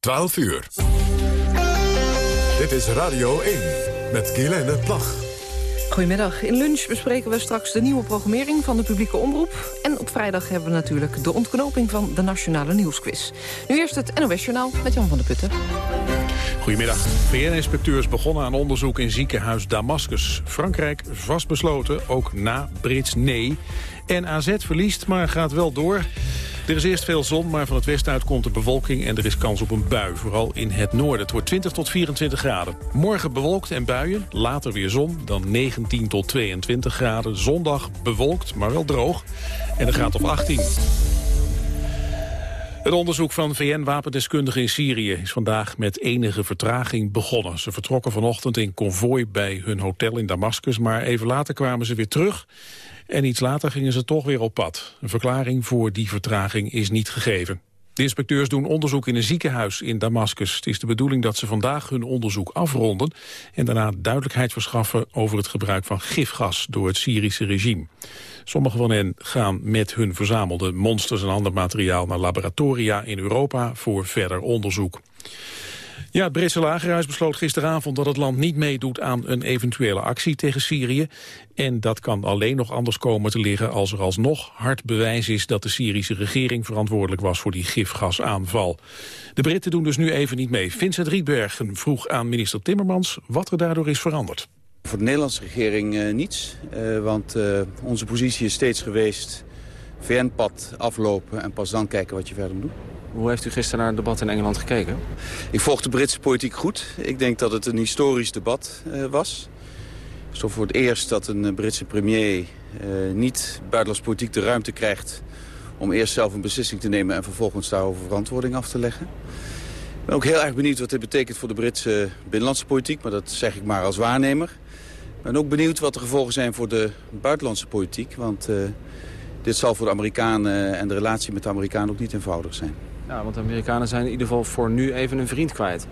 12 uur. Dit is Radio 1 met Guylaine Plag. Goedemiddag. In lunch bespreken we straks de nieuwe programmering van de publieke omroep. En op vrijdag hebben we natuurlijk de ontknoping van de Nationale Nieuwsquiz. Nu eerst het NOS Journaal met Jan van der Putten. Goedemiddag. VN-inspecteurs begonnen aan onderzoek in ziekenhuis Damascus. Frankrijk vastbesloten, ook na Brits nee. En AZ verliest, maar gaat wel door. Er is eerst veel zon, maar van het westen uit komt de bewolking... en er is kans op een bui, vooral in het noorden. Het wordt 20 tot 24 graden. Morgen bewolkt en buien, later weer zon, dan 19 tot 22 graden. Zondag bewolkt, maar wel droog. En een graad of 18. Het onderzoek van VN-wapendeskundigen in Syrië is vandaag met enige vertraging begonnen. Ze vertrokken vanochtend in konvooi bij hun hotel in Damascus, maar even later kwamen ze weer terug en iets later gingen ze toch weer op pad. Een verklaring voor die vertraging is niet gegeven. De inspecteurs doen onderzoek in een ziekenhuis in Damascus. Het is de bedoeling dat ze vandaag hun onderzoek afronden... en daarna duidelijkheid verschaffen over het gebruik van gifgas door het Syrische regime. Sommigen van hen gaan met hun verzamelde monsters en ander materiaal... naar laboratoria in Europa voor verder onderzoek. Ja, het Britse lagerhuis besloot gisteravond dat het land niet meedoet aan een eventuele actie tegen Syrië. En dat kan alleen nog anders komen te liggen als er alsnog hard bewijs is dat de Syrische regering verantwoordelijk was voor die gifgasaanval. De Britten doen dus nu even niet mee. Vincent Rietbergen vroeg aan minister Timmermans wat er daardoor is veranderd. Voor de Nederlandse regering uh, niets, uh, want uh, onze positie is steeds geweest VN-pad aflopen en pas dan kijken wat je verder moet doen. Hoe heeft u gisteren naar het debat in Engeland gekeken? Ik volg de Britse politiek goed. Ik denk dat het een historisch debat uh, was. Zo voor het eerst dat een Britse premier uh, niet buitenlands politiek de ruimte krijgt... om eerst zelf een beslissing te nemen en vervolgens daarover verantwoording af te leggen. Ik ben ook heel erg benieuwd wat dit betekent voor de Britse binnenlandse politiek. Maar dat zeg ik maar als waarnemer. Ik ben ook benieuwd wat de gevolgen zijn voor de buitenlandse politiek. Want dit zal voor de Amerikanen en de relatie met de Amerikanen ook niet eenvoudig zijn. Ja, want de Amerikanen zijn in ieder geval voor nu even een vriend kwijt.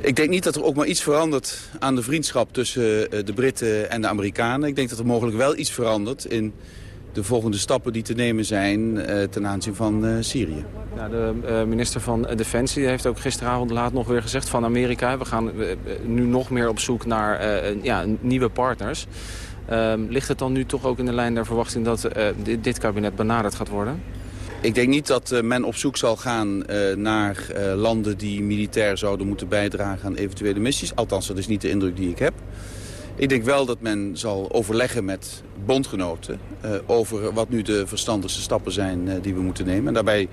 Ik denk niet dat er ook maar iets verandert aan de vriendschap tussen de Britten en de Amerikanen. Ik denk dat er mogelijk wel iets verandert in de volgende stappen die te nemen zijn uh, ten aanzien van uh, Syrië. Ja, de minister van Defensie heeft ook gisteravond laat nog weer gezegd van Amerika... we gaan nu nog meer op zoek naar ja, nieuwe partners. Ehm, ligt het dan nu toch ook in de lijn der verwachting dat dit kabinet benaderd gaat worden? Ik denk niet dat uh, men op zoek zal gaan uh, naar uh, landen die militair zouden moeten bijdragen aan eventuele missies. Althans, dat is niet de indruk die ik heb. Ik denk wel dat men zal overleggen met bondgenoten over wat nu de verstandigste stappen zijn die we moeten nemen. En daarbij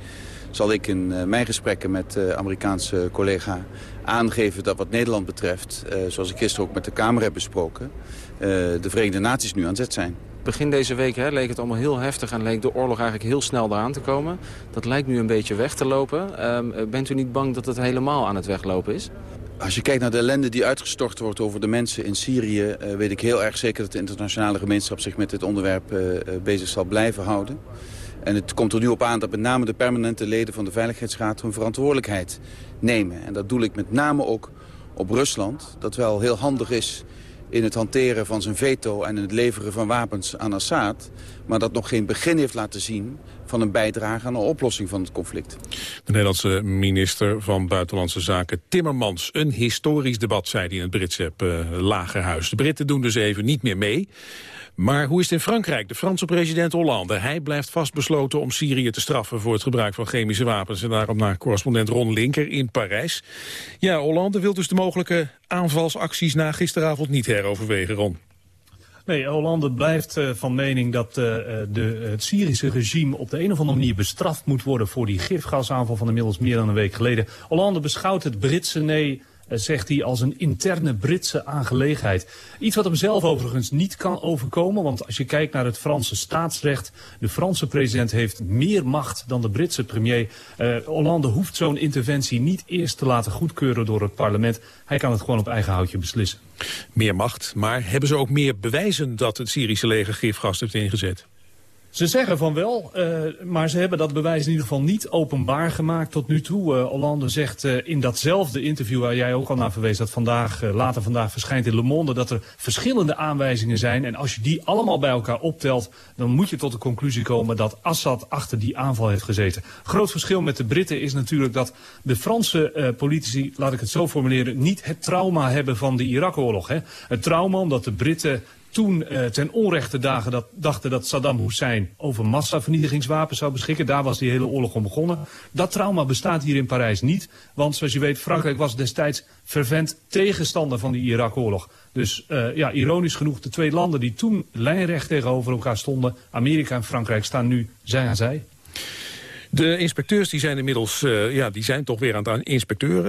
zal ik in mijn gesprekken met de Amerikaanse collega aangeven dat wat Nederland betreft, zoals ik gisteren ook met de Kamer heb besproken, de Verenigde Naties nu aan zet zijn. Begin deze week hè, leek het allemaal heel heftig en leek de oorlog eigenlijk heel snel eraan te komen. Dat lijkt nu een beetje weg te lopen. Um, bent u niet bang dat het helemaal aan het weglopen is? Als je kijkt naar de ellende die uitgestort wordt over de mensen in Syrië... Uh, weet ik heel erg zeker dat de internationale gemeenschap zich met dit onderwerp uh, bezig zal blijven houden. En het komt er nu op aan dat met name de permanente leden van de Veiligheidsraad hun verantwoordelijkheid nemen. En dat doe ik met name ook op Rusland, dat wel heel handig is in het hanteren van zijn veto en in het leveren van wapens aan Assad... maar dat nog geen begin heeft laten zien van een bijdrage aan een oplossing van het conflict. De Nederlandse minister van Buitenlandse Zaken Timmermans. Een historisch debat, zei hij in het Britse uh, Lagerhuis. De Britten doen dus even niet meer mee. Maar hoe is het in Frankrijk? De Franse president Hollande. Hij blijft vastbesloten om Syrië te straffen voor het gebruik van chemische wapens. En daarom naar correspondent Ron Linker in Parijs. Ja, Hollande wil dus de mogelijke aanvalsacties na gisteravond niet heroverwegen, Ron. Nee, Hollande blijft uh, van mening dat uh, de, het Syrische regime op de een of andere manier bestraft moet worden voor die gifgasaanval van inmiddels meer dan een week geleden. Hollande beschouwt het Britse nee zegt hij, als een interne Britse aangelegenheid. Iets wat hem zelf overigens niet kan overkomen, want als je kijkt naar het Franse staatsrecht, de Franse president heeft meer macht dan de Britse premier. Uh, Hollande hoeft zo'n interventie niet eerst te laten goedkeuren door het parlement. Hij kan het gewoon op eigen houtje beslissen. Meer macht, maar hebben ze ook meer bewijzen dat het Syrische leger gifgas heeft ingezet? Ze zeggen van wel, uh, maar ze hebben dat bewijs in ieder geval niet openbaar gemaakt tot nu toe. Uh, Hollande zegt uh, in datzelfde interview waar jij ook al naar verwees... dat vandaag, later vandaag verschijnt in Le Monde... dat er verschillende aanwijzingen zijn. En als je die allemaal bij elkaar optelt... dan moet je tot de conclusie komen dat Assad achter die aanval heeft gezeten. Groot verschil met de Britten is natuurlijk dat de Franse politici... laat ik het zo formuleren, niet het trauma hebben van de Irak-oorlog. Het trauma omdat de Britten toen uh, ten onrechte dachten dat Saddam Hussein over massavernietigingswapens zou beschikken. Daar was die hele oorlog om begonnen. Dat trauma bestaat hier in Parijs niet. Want zoals je weet, Frankrijk was destijds fervent tegenstander van die Irak-oorlog. Dus uh, ja, ironisch genoeg, de twee landen die toen lijnrecht tegenover elkaar stonden... Amerika en Frankrijk staan nu zij aan zij. De inspecteurs die zijn inmiddels uh, ja, die zijn toch weer aan het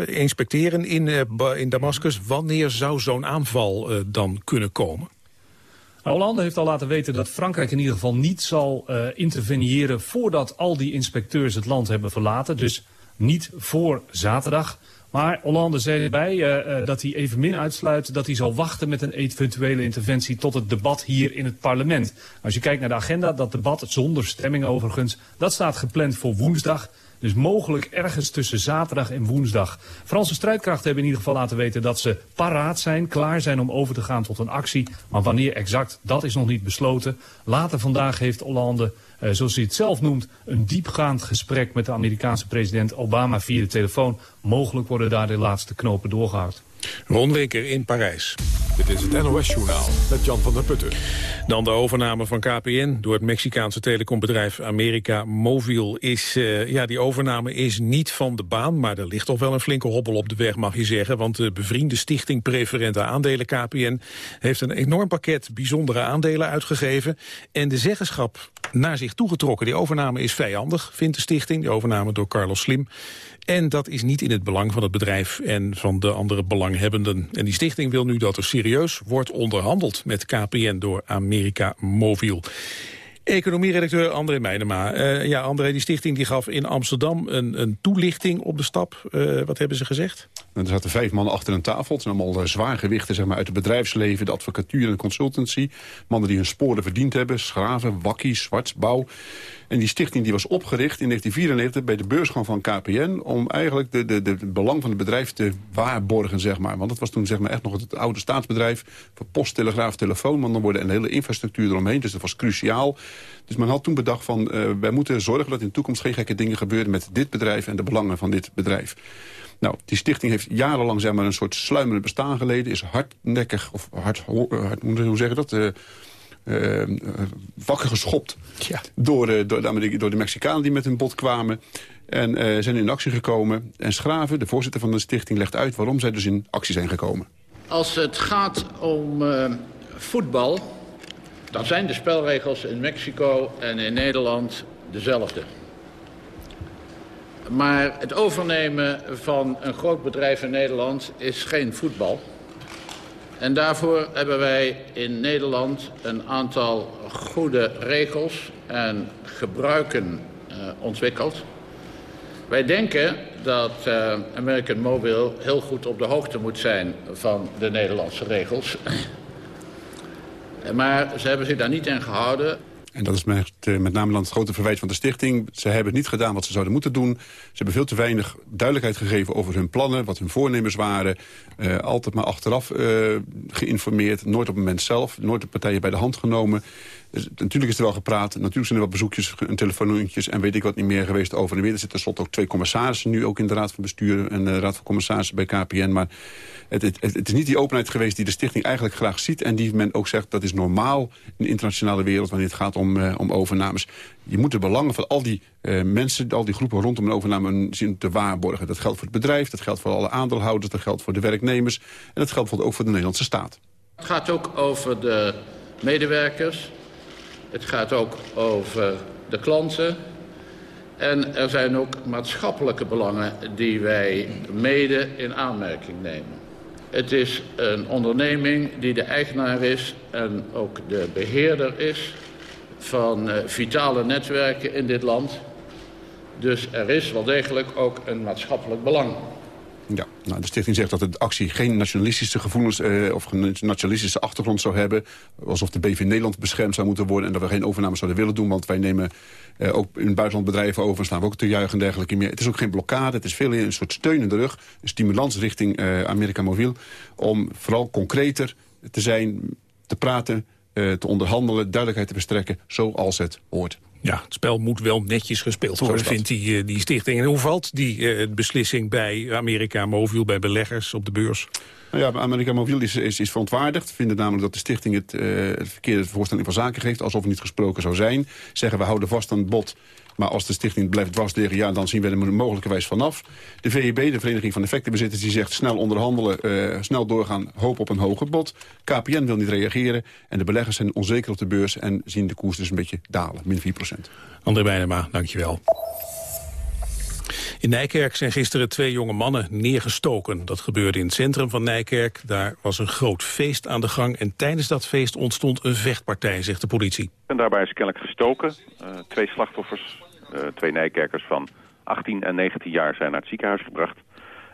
inspecteren in, uh, in Damascus. Wanneer zou zo'n aanval dan kunnen komen? Hollande heeft al laten weten dat Frankrijk in ieder geval niet zal uh, interveneren voordat al die inspecteurs het land hebben verlaten. Dus niet voor zaterdag. Maar Hollande zei erbij uh, uh, dat hij evenmin uitsluit dat hij zal wachten met een eventuele interventie tot het debat hier in het parlement. Als je kijkt naar de agenda, dat debat zonder stemming overigens, dat staat gepland voor woensdag. Dus mogelijk ergens tussen zaterdag en woensdag. Franse strijdkrachten hebben in ieder geval laten weten dat ze paraat zijn, klaar zijn om over te gaan tot een actie. Maar wanneer exact, dat is nog niet besloten. Later vandaag heeft Hollande, eh, zoals hij het zelf noemt, een diepgaand gesprek met de Amerikaanse president Obama via de telefoon. Mogelijk worden daar de laatste knopen doorgehaald. Ron in Parijs. Dit is het NOS-journaal met Jan van der Putten. Dan de overname van KPN door het Mexicaanse telecombedrijf America Mobil. Is, uh, ja, die overname is niet van de baan, maar er ligt toch wel een flinke hobbel op de weg, mag je zeggen. Want de bevriende stichting Preferente Aandelen KPN heeft een enorm pakket bijzondere aandelen uitgegeven. En de zeggenschap naar zich toegetrokken. Die overname is vijandig, vindt de stichting. Die overname door Carlos Slim. En dat is niet in het belang van het bedrijf en van de andere belanghebbenden. En die stichting wil nu dat er serieus wordt onderhandeld met KPN door America Mobil. Economieredacteur André Meijnema. Uh, ja, André, die stichting die gaf in Amsterdam een, een toelichting op de stap. Uh, wat hebben ze gezegd? Er zaten vijf mannen achter een tafel. Het zijn allemaal uh, zwaargewichten zeg maar, uit het bedrijfsleven, de advocatuur en de consultancy. Mannen die hun sporen verdiend hebben. Schraven, Wakkie, Zwartsbouw. En die stichting die was opgericht in 1994 bij de beursgang van KPN... om eigenlijk de, de, de belang van het bedrijf te waarborgen, zeg maar. Want het was toen zeg maar, echt nog het oude staatsbedrijf... voor post, telegraaf, telefoon, want dan worden een hele infrastructuur eromheen. Dus dat was cruciaal. Dus men had toen bedacht van, uh, wij moeten zorgen dat in de toekomst... geen gekke dingen gebeuren met dit bedrijf en de belangen van dit bedrijf. Nou, die stichting heeft jarenlang zeg maar, een soort sluimerend bestaan geleden. Is hardnekkig, of hard, hard hoe zeg je dat... Uh, uh, wakker geschopt ja. door, uh, door, de door de Mexicanen die met hun bot kwamen. En uh, zijn in actie gekomen. En Schraven, de voorzitter van de stichting, legt uit waarom zij dus in actie zijn gekomen. Als het gaat om voetbal, dan zijn de spelregels in Mexico en in Nederland dezelfde. Maar het overnemen van een groot bedrijf in Nederland is geen voetbal. En daarvoor hebben wij in Nederland een aantal goede regels en gebruiken uh, ontwikkeld. Wij denken dat uh, American Mobile heel goed op de hoogte moet zijn van de Nederlandse regels. maar ze hebben zich daar niet in gehouden. En dat is met, eh, met name dan het grote verwijt van de stichting. Ze hebben niet gedaan wat ze zouden moeten doen. Ze hebben veel te weinig duidelijkheid gegeven over hun plannen... wat hun voornemens waren. Uh, altijd maar achteraf uh, geïnformeerd. Nooit op het moment zelf. Nooit de partijen bij de hand genomen. Dus, natuurlijk is er wel gepraat. Natuurlijk zijn er wel bezoekjes en telefoontjes... en weet ik wat niet meer geweest over en weer. Er zitten tenslotte ook twee commissarissen nu ook in de Raad van Bestuur... en de Raad van Commissarissen bij KPN. Maar het, is niet die openheid geweest die de stichting eigenlijk graag ziet... en die men ook zegt dat is normaal in de internationale wereld... wanneer het gaat om, uh, om overnames. Je moet de belangen van al die uh, mensen, al die groepen rondom een overname... zien te waarborgen. Dat geldt voor het bedrijf, dat geldt voor alle aandeelhouders... dat geldt voor de werknemers en dat geldt ook voor de Nederlandse staat. Het gaat ook over de medewerkers. Het gaat ook over de klanten. En er zijn ook maatschappelijke belangen die wij mede in aanmerking nemen. Het is een onderneming die de eigenaar is en ook de beheerder is van uh, vitale netwerken in dit land. Dus er is wel degelijk ook een maatschappelijk belang. Nou, de stichting zegt dat de actie geen nationalistische gevoelens uh, of nationalistische achtergrond zou hebben. Alsof de BV Nederland beschermd zou moeten worden en dat we geen overname zouden willen doen. Want wij nemen uh, ook in buitenland bedrijven over, staan we ook te juichen en dergelijke meer. Het is ook geen blokkade, het is veel een soort steun in de rug. Een stimulans richting uh, Amerika Mobiel om vooral concreter te zijn, te praten, te onderhandelen, duidelijkheid te verstrekken zoals het hoort. Ja, het spel moet wel netjes gespeeld worden, vindt die, die stichting. En hoe valt die beslissing bij Amerika Mobiel, bij beleggers op de beurs? Nou ja, Amerika Mobiel is, is, is verontwaardigd. Vinden namelijk dat de stichting het, uh, het verkeerde voorstelling van zaken geeft... alsof er niet gesproken zou zijn. Zeggen we houden vast aan het bod maar als de stichting blijft dwarsliggen, ja, dan zien we er mogelijkerwijs vanaf. De VEB, de Vereniging van Effectenbezitters, die zegt snel onderhandelen, uh, snel doorgaan, hoop op een hoger bod. KPN wil niet reageren en de beleggers zijn onzeker op de beurs en zien de koers dus een beetje dalen, min 4 procent. André Bijnema, dankjewel. In Nijkerk zijn gisteren twee jonge mannen neergestoken. Dat gebeurde in het centrum van Nijkerk. Daar was een groot feest aan de gang. En tijdens dat feest ontstond een vechtpartij, zegt de politie. En daarbij is kennelijk gestoken. Uh, twee slachtoffers, twee Nijkerkers van 18 en 19 jaar zijn naar het ziekenhuis gebracht.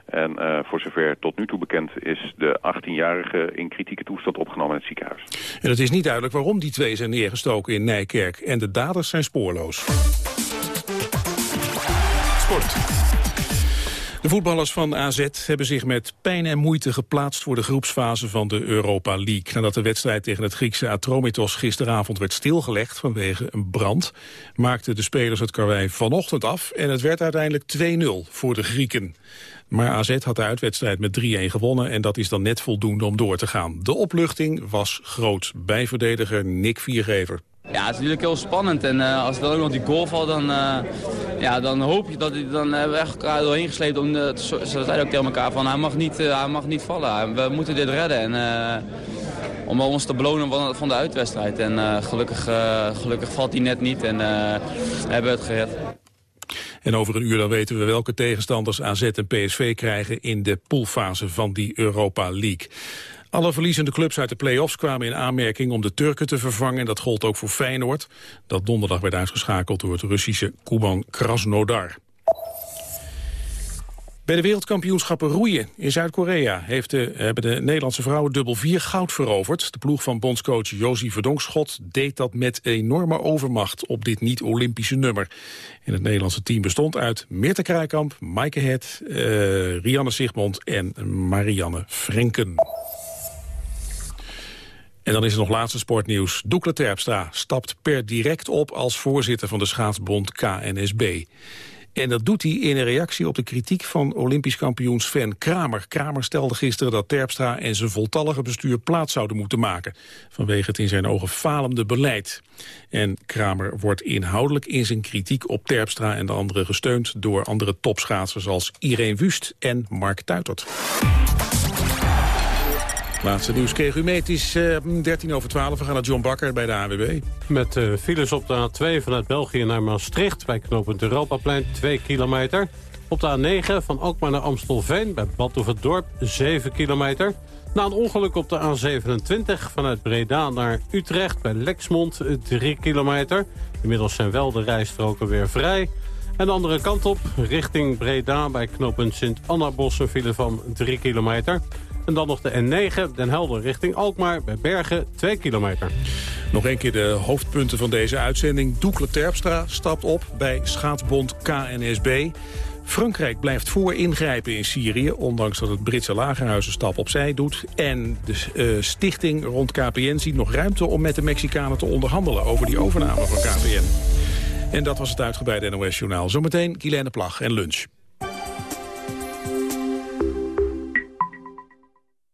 En uh, voor zover tot nu toe bekend is de 18-jarige in kritieke toestand opgenomen in het ziekenhuis. En het is niet duidelijk waarom die twee zijn neergestoken in Nijkerk. En de daders zijn spoorloos. De voetballers van AZ hebben zich met pijn en moeite geplaatst voor de groepsfase van de Europa League. Nadat de wedstrijd tegen het Griekse Atromitos gisteravond werd stilgelegd vanwege een brand, maakten de spelers het karwei vanochtend af en het werd uiteindelijk 2-0 voor de Grieken. Maar AZ had de uitwedstrijd met 3-1 gewonnen en dat is dan net voldoende om door te gaan. De opluchting was groot bij verdediger Nick Viergever. Ja, het is natuurlijk heel spannend. En uh, als dan ook nog die goal valt, dan, uh, ja, dan hoop je dat dan hebben we echt elkaar doorheen gesleept. Om de, ze zeiden ook tegen elkaar van hij mag niet, hij mag niet vallen. We moeten dit redden. En, om ons te belonen van, van de uitwedstrijd. En gelukkig, gelukkig valt hij net niet en hebben we het gered. En over een uur dan weten we welke tegenstanders AZ en PSV krijgen in de poolfase van die Europa League. Alle verliezende clubs uit de play-offs kwamen in aanmerking om de Turken te vervangen. Dat gold ook voor Feyenoord, dat donderdag werd uitgeschakeld door het Russische Kuban Krasnodar. Bij de wereldkampioenschappen roeien in Zuid-Korea hebben de Nederlandse vrouwen dubbel vier goud veroverd. De ploeg van bondscoach Josie Verdonkschot deed dat met enorme overmacht op dit niet-Olympische nummer. En het Nederlandse team bestond uit Meerte Krijkamp, Maaike Het, uh, Rianne Sigmond en Marianne Frenken. En dan is er nog laatste sportnieuws. Doekle Terpstra stapt per direct op als voorzitter van de schaatsbond KNSB. En dat doet hij in een reactie op de kritiek van Olympisch kampioen Sven Kramer. Kramer stelde gisteren dat Terpstra en zijn voltallige bestuur plaats zouden moeten maken. Vanwege het in zijn ogen falende beleid. En Kramer wordt inhoudelijk in zijn kritiek op Terpstra en de anderen gesteund door andere topschaatsers als Irene Wust en Mark Tuitert. Laatste nieuws kreeg u mee. Het is uh, 13 over 12. We gaan naar John Bakker bij de AWB. Met uh, files op de A2 vanuit België naar Maastricht... bij knooppunt Europaplein 2 kilometer. Op de A9 van Alkmaar naar Amstelveen bij Badhoevedorp 7 kilometer. Na een ongeluk op de A27 vanuit Breda naar Utrecht bij Lexmond 3 kilometer. Inmiddels zijn wel de rijstroken weer vrij... En de andere kant op, richting Breda bij knooppunt Sint-Anna-Bos... een file van 3 kilometer. En dan nog de N9, Den Helder richting Alkmaar, bij Bergen, 2 kilometer. Nog een keer de hoofdpunten van deze uitzending. Doekle Terpstra stapt op bij schaatsbond KNSB. Frankrijk blijft voor ingrijpen in Syrië, ondanks dat het Britse lagerhuis een stap opzij doet. En de uh, stichting rond KPN ziet nog ruimte om met de Mexicanen te onderhandelen over die overname van KPN. En dat was het uitgebreide NOS-journaal. Zometeen Guilaine Plag en lunch.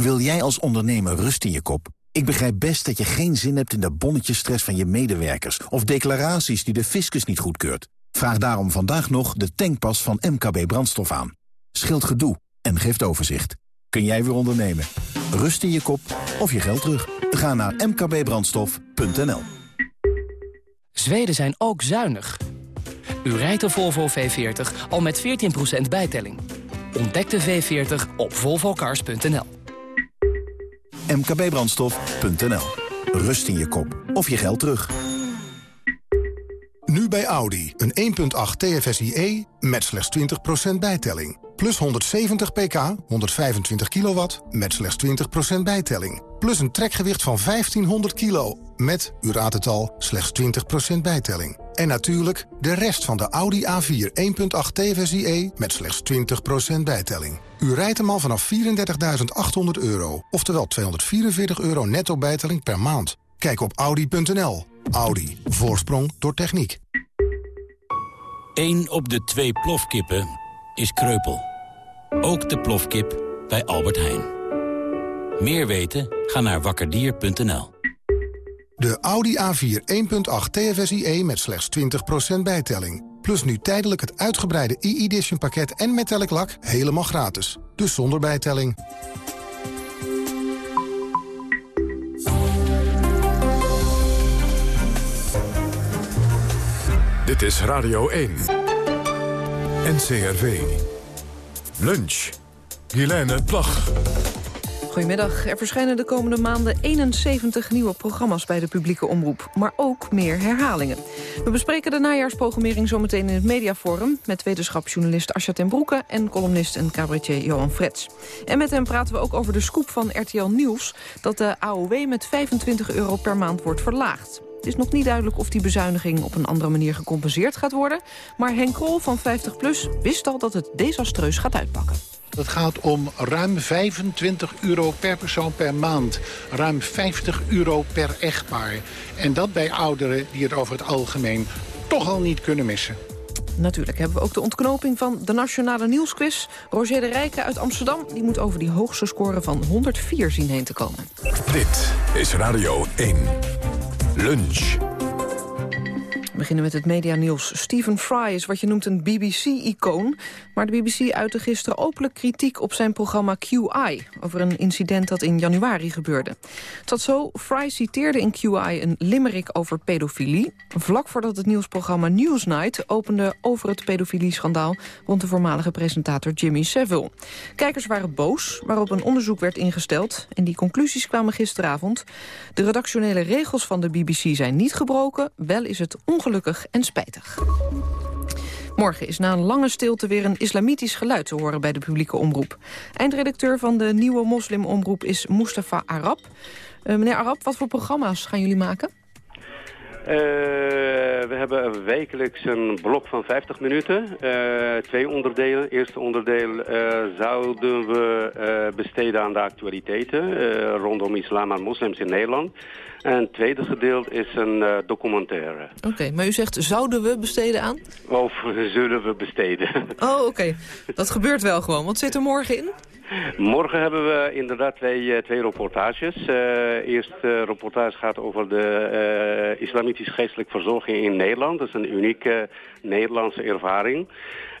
Wil jij als ondernemer rust in je kop? Ik begrijp best dat je geen zin hebt in de bonnetjesstress van je medewerkers... of declaraties die de fiscus niet goedkeurt. Vraag daarom vandaag nog de tankpas van MKB Brandstof aan. scheelt gedoe en geeft overzicht. Kun jij weer ondernemen? Rust in je kop of je geld terug? Ga naar mkbbrandstof.nl Zweden zijn ook zuinig. U rijdt de Volvo V40 al met 14% bijtelling. Ontdek de V40 op volvocars.nl. mkbbrandstof.nl Rust in je kop of je geld terug. Nu bij Audi. Een 1.8 TFSIe met slechts 20% bijtelling. Plus 170 pk, 125 kilowatt, met slechts 20% bijtelling. Plus een trekgewicht van 1500 kilo, met, u raadt het al, slechts 20% bijtelling. En natuurlijk de rest van de Audi A4 1.8 TFSIe met slechts 20% bijtelling. U rijdt hem al vanaf 34.800 euro, oftewel 244 euro netto bijtelling per maand. Kijk op audi.nl. Audi. Voorsprong door techniek. 1 op de twee plofkippen is kreupel. Ook de plofkip bij Albert Heijn. Meer weten? Ga naar wakkerdier.nl. De Audi A4 1.8 TFSIe met slechts 20% bijtelling. Plus nu tijdelijk het uitgebreide e-edition pakket en metallic lak helemaal gratis. Dus zonder bijtelling. Dit is Radio 1. NCRV. Lunch. Guilaine Plag. Goedemiddag. Er verschijnen de komende maanden 71 nieuwe programma's bij de publieke omroep. Maar ook meer herhalingen. We bespreken de najaarsprogrammering zometeen in het mediaforum... met wetenschapsjournalist Asja ten Broeke en columnist en cabaretier Johan Frets. En met hem praten we ook over de scoop van RTL Nieuws... dat de AOW met 25 euro per maand wordt verlaagd. Het is nog niet duidelijk of die bezuiniging op een andere manier gecompenseerd gaat worden. Maar Henk Krol van 50PLUS wist al dat het desastreus gaat uitpakken. Het gaat om ruim 25 euro per persoon per maand. Ruim 50 euro per echtpaar. En dat bij ouderen die het over het algemeen toch al niet kunnen missen. Natuurlijk hebben we ook de ontknoping van de Nationale Nieuwsquiz. Roger de Rijken uit Amsterdam die moet over die hoogste score van 104 zien heen te komen. Dit is Radio 1. Lunch. Beginnen met het medianieuws. Stephen Fry is wat je noemt een BBC-icoon. Maar de BBC uitte gisteren openlijk kritiek op zijn programma QI... over een incident dat in januari gebeurde. Zat zo, Fry citeerde in QI een limerick over pedofilie. Vlak voordat het nieuwsprogramma Newsnight opende over het pedofilie-schandaal... rond de voormalige presentator Jimmy Savile. Kijkers waren boos, waarop een onderzoek werd ingesteld... en die conclusies kwamen gisteravond. De redactionele regels van de BBC zijn niet gebroken, wel is het ongelukkig ongelukkig en spijtig. Morgen is na een lange stilte weer een islamitisch geluid te horen bij de publieke omroep. Eindredacteur van de nieuwe moslimomroep is Mustafa Arab. Uh, meneer Arab, wat voor programma's gaan jullie maken? Uh, we hebben wekelijks een blok van 50 minuten. Uh, twee onderdelen. Eerste onderdeel zouden we besteden aan de actualiteiten rondom islam en moslims in Nederland. En het tweede gedeelte is een uh, documentaire. Oké, maar u zegt zouden we besteden aan? Of zullen we besteden. Oh, oké. Dat gebeurt wel gewoon. Wat zit er morgen in? Morgen hebben we inderdaad twee, uh, twee reportages. Uh, eerst uh, reportage gaat over de islamitische geestelijke verzorging in Nederland. Dat is een unieke Nederlandse ervaring.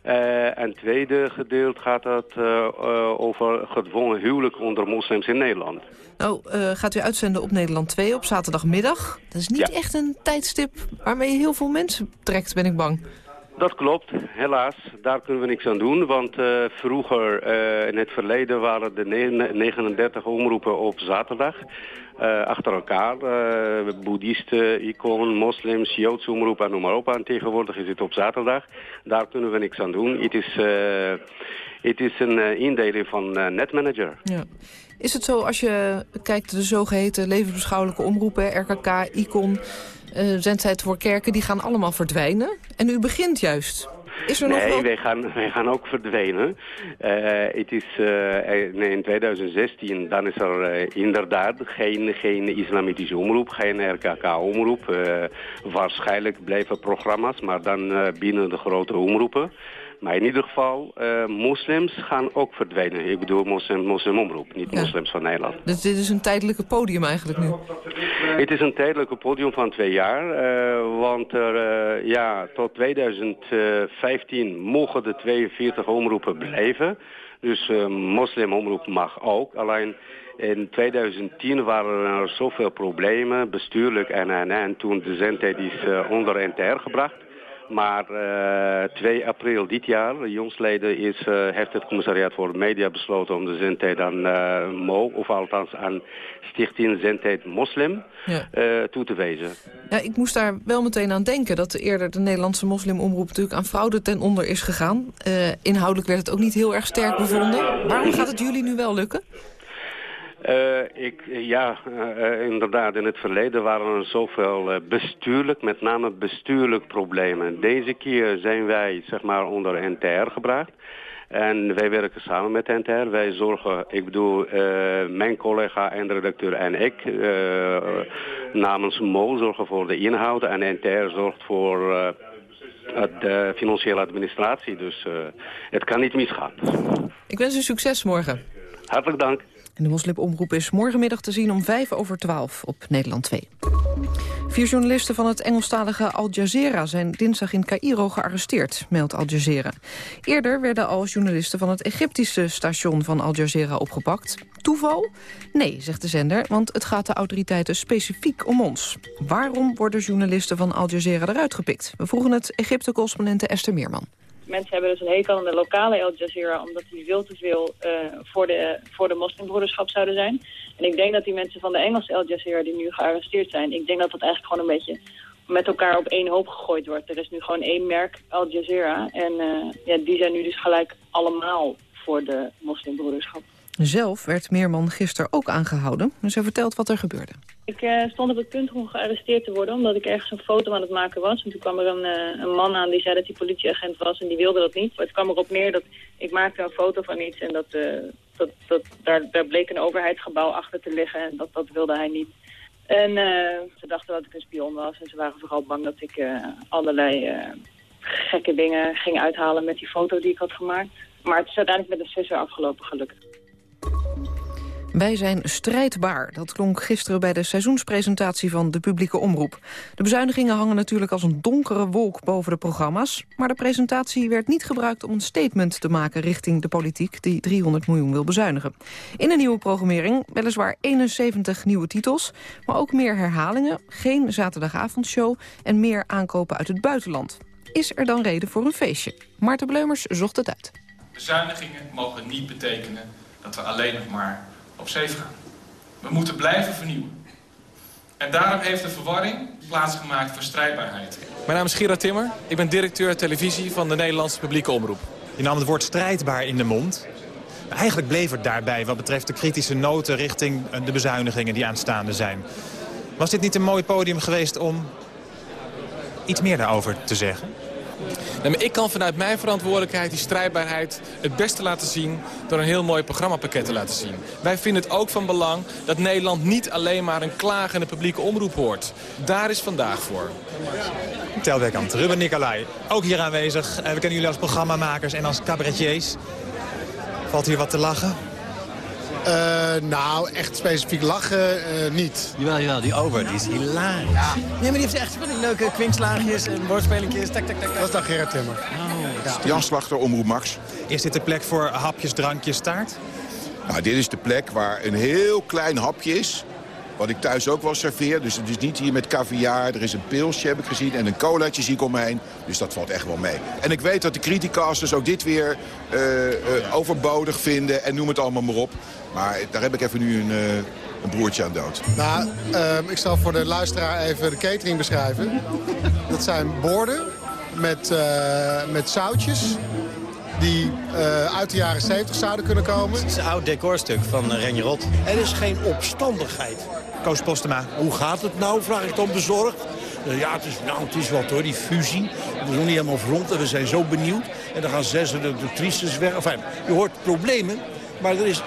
Uh, en het tweede gedeelte gaat het uh, uh, over gedwongen huwelijk onder moslims in Nederland. Nou, gaat u uitzenden op Nederland 2 op zaterdagmiddag. Dat is niet ja. echt een tijdstip waarmee je heel veel mensen trekt, ben ik bang. Dat klopt, helaas. Daar kunnen we niks aan doen. Want uh, vroeger, uh, in het verleden, waren de 39 omroepen op zaterdag. Uh, achter elkaar. boeddhisten, iconen, moslims, Joodse omroep en noem maar op. En tegenwoordig is het op zaterdag. Daar kunnen we niks aan doen. Het is, het is een indeling van netmanager. Ja. Is het zo, als je kijkt de zogeheten levensbeschouwelijke omroepen, RKK, ICON uh, zendtijd voor kerken, die gaan allemaal verdwijnen. En u begint juist. Is er nee, nog wel... wij, gaan, wij gaan ook verdwijnen. Uh, het is uh, in 2016, dan is er inderdaad geen, geen islamitische omroep, geen RKK-omroep. waarschijnlijk blijven programma's, maar dan binnen de grote omroepen. Maar in ieder geval, uh, moslims gaan ook verdwijnen. Ik bedoel moslim, moslimomroep, niet Ja. moslims van Nederland. Dus dit is een tijdelijke podium eigenlijk nu. Het is een tijdelijke podium van twee jaar. eh, want er, eh, ja, tot 2015 mogen de 42 omroepen blijven. Dus eh moslimomroep mag ook. Alleen in 2010 waren er zoveel problemen, bestuurlijk en, en, en toen de zendtijd is eh, onder NTR gebracht. Maar eh 2 april dit jaar, jongsleden, is, eh, heeft het commissariaat voor de media besloten om de zendtijd aan eh MO, of althans aan Stichting Zendtijd Moslim, Ja. toe te wijzen. Ja, ik moest daar wel meteen aan denken dat eerder de Nederlandse moslimomroep natuurlijk aan fraude ten onder is gegaan. Inhoudelijk werd het ook niet heel erg sterk bevonden. Waarom gaat het jullie nu wel lukken? Eh, ik, ja, eh, inderdaad. In het verleden waren er zoveel eh, bestuurlijk, met name bestuurlijk problemen. Deze keer zijn wij, zeg maar, onder NTR gebracht. En wij werken samen met NTR. Wij zorgen, ik bedoel, mijn collega en de redacteur en ik, namens MO zorgen voor de inhoud. En NTR zorgt voor de financiële administratie. Dus het kan niet misgaan. Ik wens u succes morgen. Hartelijk dank. De moslimomroep is morgenmiddag te zien om 5 over 12 op Nederland 2. Vier journalisten van het Engelstalige Al Jazeera zijn dinsdag in Cairo gearresteerd, meldt Al Jazeera. Eerder werden al journalisten van het Egyptische station van Al Jazeera opgepakt. Toeval? Nee, zegt de zender, want het gaat de autoriteiten specifiek om ons. Waarom worden journalisten van Al Jazeera eruit gepikt? We vroegen het Egypte-correspondente Esther Meerman. Mensen hebben dus een hekel aan de lokale Al Jazeera... omdat die veel te veel eh, voor, de, voor de moslimbroederschap zouden zijn. En ik denk dat die mensen van de Engelse Al Jazeera die nu gearresteerd zijn... ik denk dat dat eigenlijk gewoon een beetje met elkaar op één hoop gegooid wordt. Er is nu gewoon één merk Al Jazeera. En eh, ja, die zijn nu dus gelijk allemaal voor de moslimbroederschap. Zelf werd Meerman gisteren ook aangehouden. Dus hij vertelt wat er gebeurde. Ik eh, stond op het punt om gearresteerd te worden, omdat ik ergens een foto aan het maken was. En toen kwam er een, eh, een man aan die zei dat hij politieagent was en die wilde dat niet. Het kwam erop neer dat ik maakte een foto van iets en dat, eh, dat, dat, daar, daar bleek een overheidsgebouw achter te liggen en dat, dat wilde hij niet. En ze dachten dat ik een spion was en ze waren vooral bang dat ik allerlei gekke dingen ging uithalen met die foto die ik had gemaakt. Maar het is uiteindelijk met een sisser afgelopen gelukkig. Wij zijn strijdbaar. Dat klonk gisteren bij de seizoenspresentatie van de publieke omroep. De bezuinigingen hangen natuurlijk als een donkere wolk boven de programma's. Maar de presentatie werd niet gebruikt om een statement te maken richting de politiek die 300 miljoen wil bezuinigen. In een nieuwe programmering weliswaar 71 nieuwe titels, maar ook meer herhalingen, geen zaterdagavondshow en meer aankopen uit het buitenland. Is er dan reden voor een feestje? Maarten Bleumers zocht het uit. Bezuinigingen mogen niet betekenen dat we alleen nog maar op zeef gaan. We moeten blijven vernieuwen. En daarom heeft de verwarring plaatsgemaakt voor strijdbaarheid. Mijn naam is Gerard Timmer. Ik ben directeur televisie van de Nederlandse publieke omroep. Je nam het woord strijdbaar in de mond. Maar Eigenlijk bleef het daarbij wat betreft de kritische noten richting de bezuinigingen die aanstaande zijn. Was dit niet een mooi podium geweest om iets meer daarover te zeggen? Maar ik kan vanuit mijn verantwoordelijkheid die strijdbaarheid het beste laten zien... door een heel mooi programmapakket te laten zien. Wij vinden het ook van belang dat Nederland niet alleen maar een klagende publieke omroep hoort. Daar is vandaag voor. Telwerkant, Ruben Nicolai, ook hier aanwezig. Eh, We kennen jullie als programmamakers en als cabaretiers. Valt hier wat te lachen? Eh, nou, echt specifiek lachen eh, niet. Jawel, jawel, die over, die is hilarisch. Nee, maar die heeft echt van die leuke kwinkslaagjes en woordspelingjes. Tak, tak, tak, Dat is dan Gerard Timmer. Jan Slachter, Omroep Max. Is dit de plek voor hapjes, drankjes, taart? Nou, dit is de plek waar een heel klein hapje is. Wat ik thuis ook wel serveer. Dus het is niet hier met caviar. Er is een pilsje, heb ik gezien. En een colaatje zie ik om me heen. Dus dat valt echt wel mee. En ik weet dat de criticasters ook dit weer eh, eh, overbodig vinden. En noem het allemaal maar op. Maar daar heb ik even nu een, eh, een broertje aan dood. Nou, ehm, ik zal voor de luisteraar even de catering beschrijven. Dat zijn borden met, eh, met zoutjes die eh, uit de jaren 70 zouden kunnen komen. Het is een oud decorstuk van Renje Rot. Er is geen opstandigheid. Koos Postema. Hoe gaat het nou, vraag ik dan bezorgd. Ja, het is, nou, het is wat hoor, die fusie. We is nog niet helemaal rond en we zijn zo benieuwd. En dan gaan zes de actrices weg. Enfin, je hoort problemen, maar er is,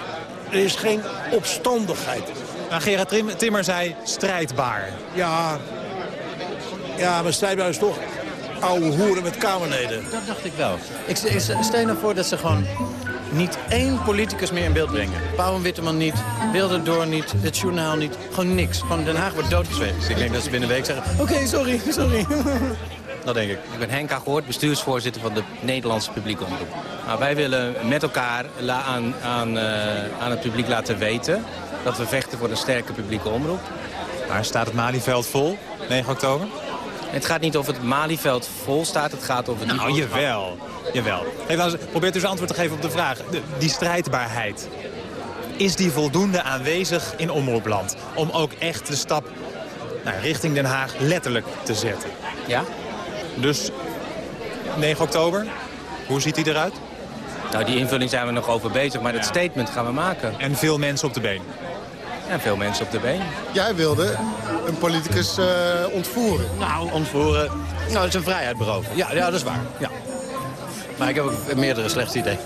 er is geen opstandigheid. Maar Gerard Timmer zei strijdbaar. Ja, ja maar strijdbaar is toch oude hoeren met kamerleden. Dat dacht ik wel. Ik, ik stel nou voor dat ze gewoon niet één politicus meer in beeld brengen. Pauw en Witteman niet, Wilderdoor niet, het journaal niet. Gewoon niks. Gewoon Den Haag wordt doodgezwegen. Dus ik denk dat ze binnen een week zeggen, oké, sorry, sorry. dat denk ik. Ik ben Henk Agoort, bestuursvoorzitter van de Nederlandse publieke omroep. Nou, wij willen met elkaar aan, aan, uh, aan het publiek laten weten... dat we vechten voor een sterke publieke omroep. Maar staat het Malieveld vol, 9 oktober? Het gaat niet of het Malieveld vol staat, het gaat over... Nou, jawel. jawel. Hey, probeer dus antwoord te geven op de vraag. De, die strijdbaarheid, is die voldoende aanwezig in Omroepland? Om ook echt de stap nou, richting Den Haag letterlijk te zetten? Ja. Dus 9 oktober, hoe ziet die eruit? Nou, die invulling zijn we nog over bezig, maar het statement gaan we maken. En veel mensen op de been? En veel mensen op de been. Jij wilde een politicus uh, ontvoeren. Nou, ontvoeren. Nou, dat is een vrijheid beroven. Ja, ja dat is waar. Ja. Maar ik heb ook meerdere slechte ideeën.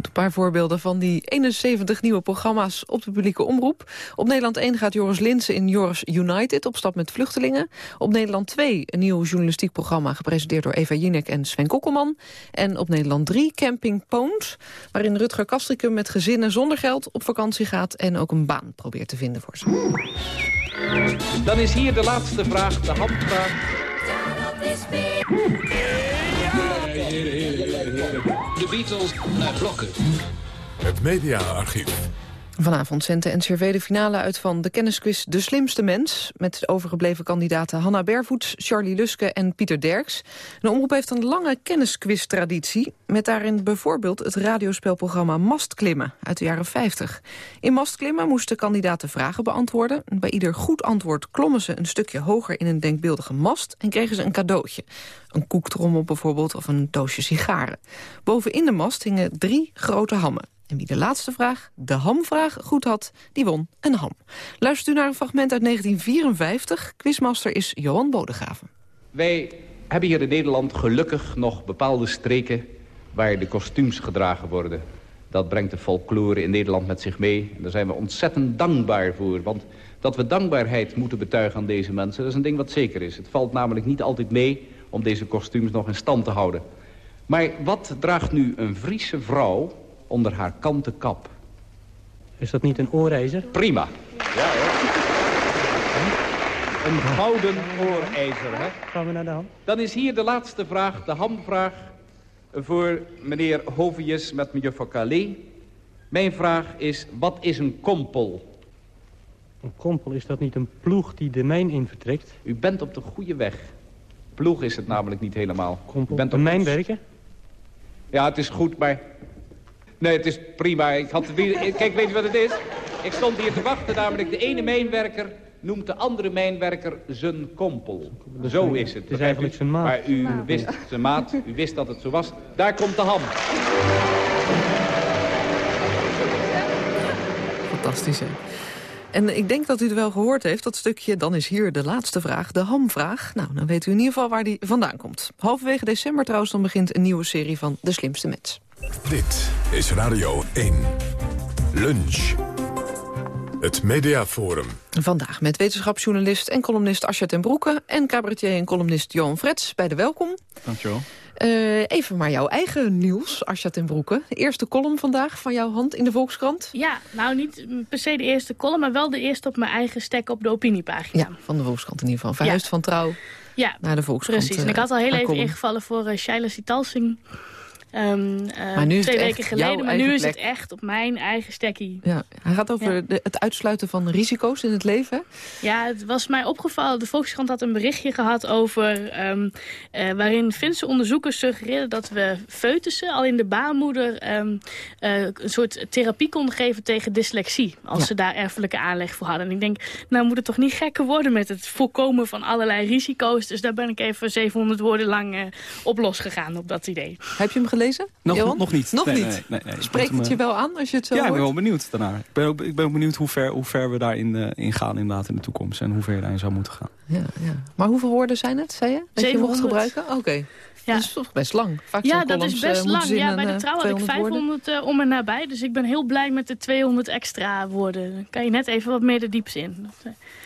Goed, een paar voorbeelden van die 71 nieuwe programma's op de publieke omroep. Op Nederland 1 gaat Joris Linsen in Joris United op stap met vluchtelingen. Op Nederland 2 een nieuw journalistiek programma gepresenteerd door Eva Jinek en Sven Kokkelman. En op Nederland 3 Camping Poont, waarin Rutger Kastrikum met gezinnen zonder geld op vakantie gaat en ook een baan probeert te vinden voor ze. Dan is hier de laatste vraag, de handvraag. Beatles naar blokken. Het mediaarchief. Vanavond zendt de NCRV de finale uit van de kennisquiz De Slimste Mens... met de overgebleven kandidaten Hanna Bervoets, Charlie Luske en Pieter Derks. De omroep heeft een lange kennisquiz-traditie... met daarin bijvoorbeeld het radiospelprogramma Mastklimmen uit de jaren 50. In Mastklimmen moesten kandidaten vragen beantwoorden. Bij ieder goed antwoord klommen ze een stukje hoger in een denkbeeldige mast... en kregen ze een cadeautje. Een koektrommel bijvoorbeeld of een doosje sigaren. Bovenin de mast hingen drie grote hammen. En wie de laatste vraag, de hamvraag, goed had, die won een ham. Luistert u naar een fragment uit 1954. Quizmaster is Johan Bodegraven. Wij hebben hier in Nederland gelukkig nog bepaalde streken... waar de kostuums gedragen worden. Dat brengt de folklore in Nederland met zich mee. En daar zijn we ontzettend dankbaar voor. Want dat we dankbaarheid moeten betuigen aan deze mensen... dat is een ding wat zeker is. Het valt namelijk niet altijd mee om deze kostuums nog in stand te houden. Maar wat draagt nu een Friese vrouw onder haar kanten kap. Is dat niet een oorreizer? Prima. Ja hoor. Een gouden oorijzer, hè? Gaan we naar de ham? Dan is hier de laatste vraag, de hamvraag... voor meneer Hovius met mevrouw Calais. Mijn vraag is, wat is een kompel? Een kompel, is dat niet een ploeg die de mijn in vertrekt? U bent op de goede weg. Ploeg is het namelijk niet helemaal. Kompel, U bent op een mijnwerker? Ja, het is goed, maar Nee, het is prima. Ik had, kijk, weet je wat het is? Ik stond hier te wachten, namelijk de ene mijnwerker noemt de andere mijnwerker zijn kompel. Zo is het. Het is eigenlijk zijn maat. Maar u wist zijn maat, u wist dat het zo was. Daar komt de ham. Fantastisch, hè? En ik denk dat u het wel gehoord heeft, dat stukje... dan is hier de laatste vraag, de hamvraag. Nou, dan weet u in ieder geval waar die vandaan komt. Halverwege december trouwens, dan begint een nieuwe serie van De Slimste Mens. Dit is Radio 1. Lunch. Het Mediaforum. Vandaag met wetenschapsjournalist en columnist Asja ten Broeke... en cabaretier en columnist Johan Frets. Bij de welkom. Dankjewel. Uh, even maar jouw eigen nieuws, Asja ten Broeke. De eerste column vandaag van jouw hand in de Volkskrant. Ja, nou niet per se de eerste column... maar wel de eerste op mijn eigen stek op de opiniepagina. Ja, van de Volkskrant in ieder geval. Verhuisd van Trouw ja, naar de Volkskrant. Precies, en ik had al heel even ingevallen voor uh, Shaila Sitalsing... Um, maar nu twee weken geleden, maar nu is het echt op mijn eigen stekkie. Ja, hij gaat over de, het uitsluiten van risico's in het leven. Ja, het was mij opgevallen. De Volkskrant had een berichtje gehad over... Um, uh, waarin Finse onderzoekers suggereerden dat we foetussen al in de baarmoeder... Um, uh, een soort therapie konden geven tegen dyslexie. Als ze daar erfelijke aanleg voor hadden. En ik denk, nou moet het toch niet gekker worden met het voorkomen van allerlei risico's. Dus daar ben ik even 700 woorden lang uh, op losgegaan op dat idee. Heb je hem gelezen? Gelezen? Nog, Johan? nog niet. Nog Nee, niet? nee, nee, nee. Ik Spreekt het je wel aan als je het zo Ja, ik ben wel benieuwd daarnaar. Ik ben ook, ik ben ook benieuwd hoe ver, hoe ver we daarin eh, in gaan inderdaad in de toekomst. En hoe ver je daarin zou moeten gaan. Ja, ja. Maar hoeveel woorden zijn het, zei je? Dat je mocht 700. gebruiken? Oké. Ja. Dat is toch best lang. Vaak Ja, dat is best eh, moeten lang. Ja, een, bij de eh, trouw had ik 200 woorden. 500 eh, om en nabij. Dus ik ben heel blij met de 200 extra woorden. Dan kan je net even wat meer de diepte in.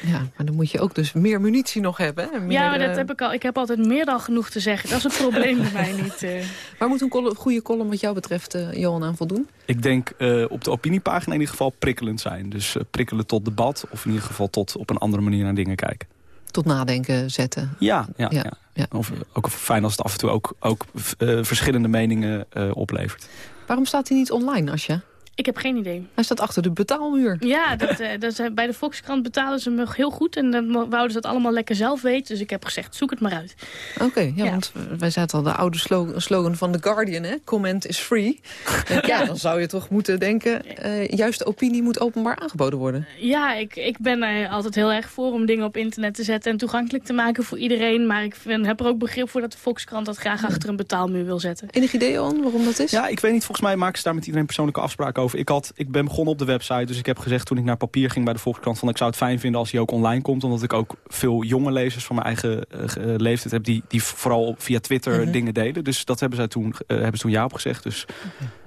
Ja, maar dan moet je ook dus meer munitie nog hebben. Hè? Meer, ja, maar dat heb ik al. Ik heb altijd meer dan genoeg te zeggen. Dat is het probleem bij mij niet. eh. Waar moet een goede column wat jou betreft, eh, Johan, aan voldoen? Ik denk eh, op de opiniepagina in ieder geval prikkelend zijn. Dus prikkelen tot debat of in ieder geval tot op een andere manier naar dingen kijken. Tot nadenken zetten. Ja, ja, Ja, ja. Ja. Of, ook fijn als het af en toe ook, ook eh, verschillende meningen eh, oplevert. Waarom staat hij niet online, Asja? Ik heb geen idee. Hij staat achter de betaalmuur. Ja, dat, eh, dat, is- bij de Volkskrant betalen ze me heel goed. En dan wouden ze dat allemaal lekker zelf weten. Dus ik heb gezegd, zoek het maar uit. Oké, ja, Ja. want wij zaten al de oude slogan, van The Guardian, hè? Comment is free. Ja, dan zou je toch moeten denken, eh, juist de opinie moet openbaar aangeboden worden. Ja, ik, ik ben er altijd heel erg voor om dingen op internet te zetten... en toegankelijk te maken voor iedereen. Maar ik vind, heb er ook begrip voor dat de Volkskrant dat graag achter een betaalmuur wil zetten. Enig idee, Johan, waarom dat is? Ja, ik weet niet. Volgens mij maken ze daar met iedereen persoonlijke afspraken over. Ik, had, ik ben begonnen op de website, dus ik heb gezegd toen ik naar papier ging bij de Volkskrant... van ik zou het fijn vinden als hij ook online komt. Omdat ik ook veel jonge lezers van mijn eigen eh, eh, leeftijd heb... die, die vooral via Twitter Mhm. dingen deden. Dus dat hebben, zij toen, eh, hebben ze toen ja op gezegd. Dus,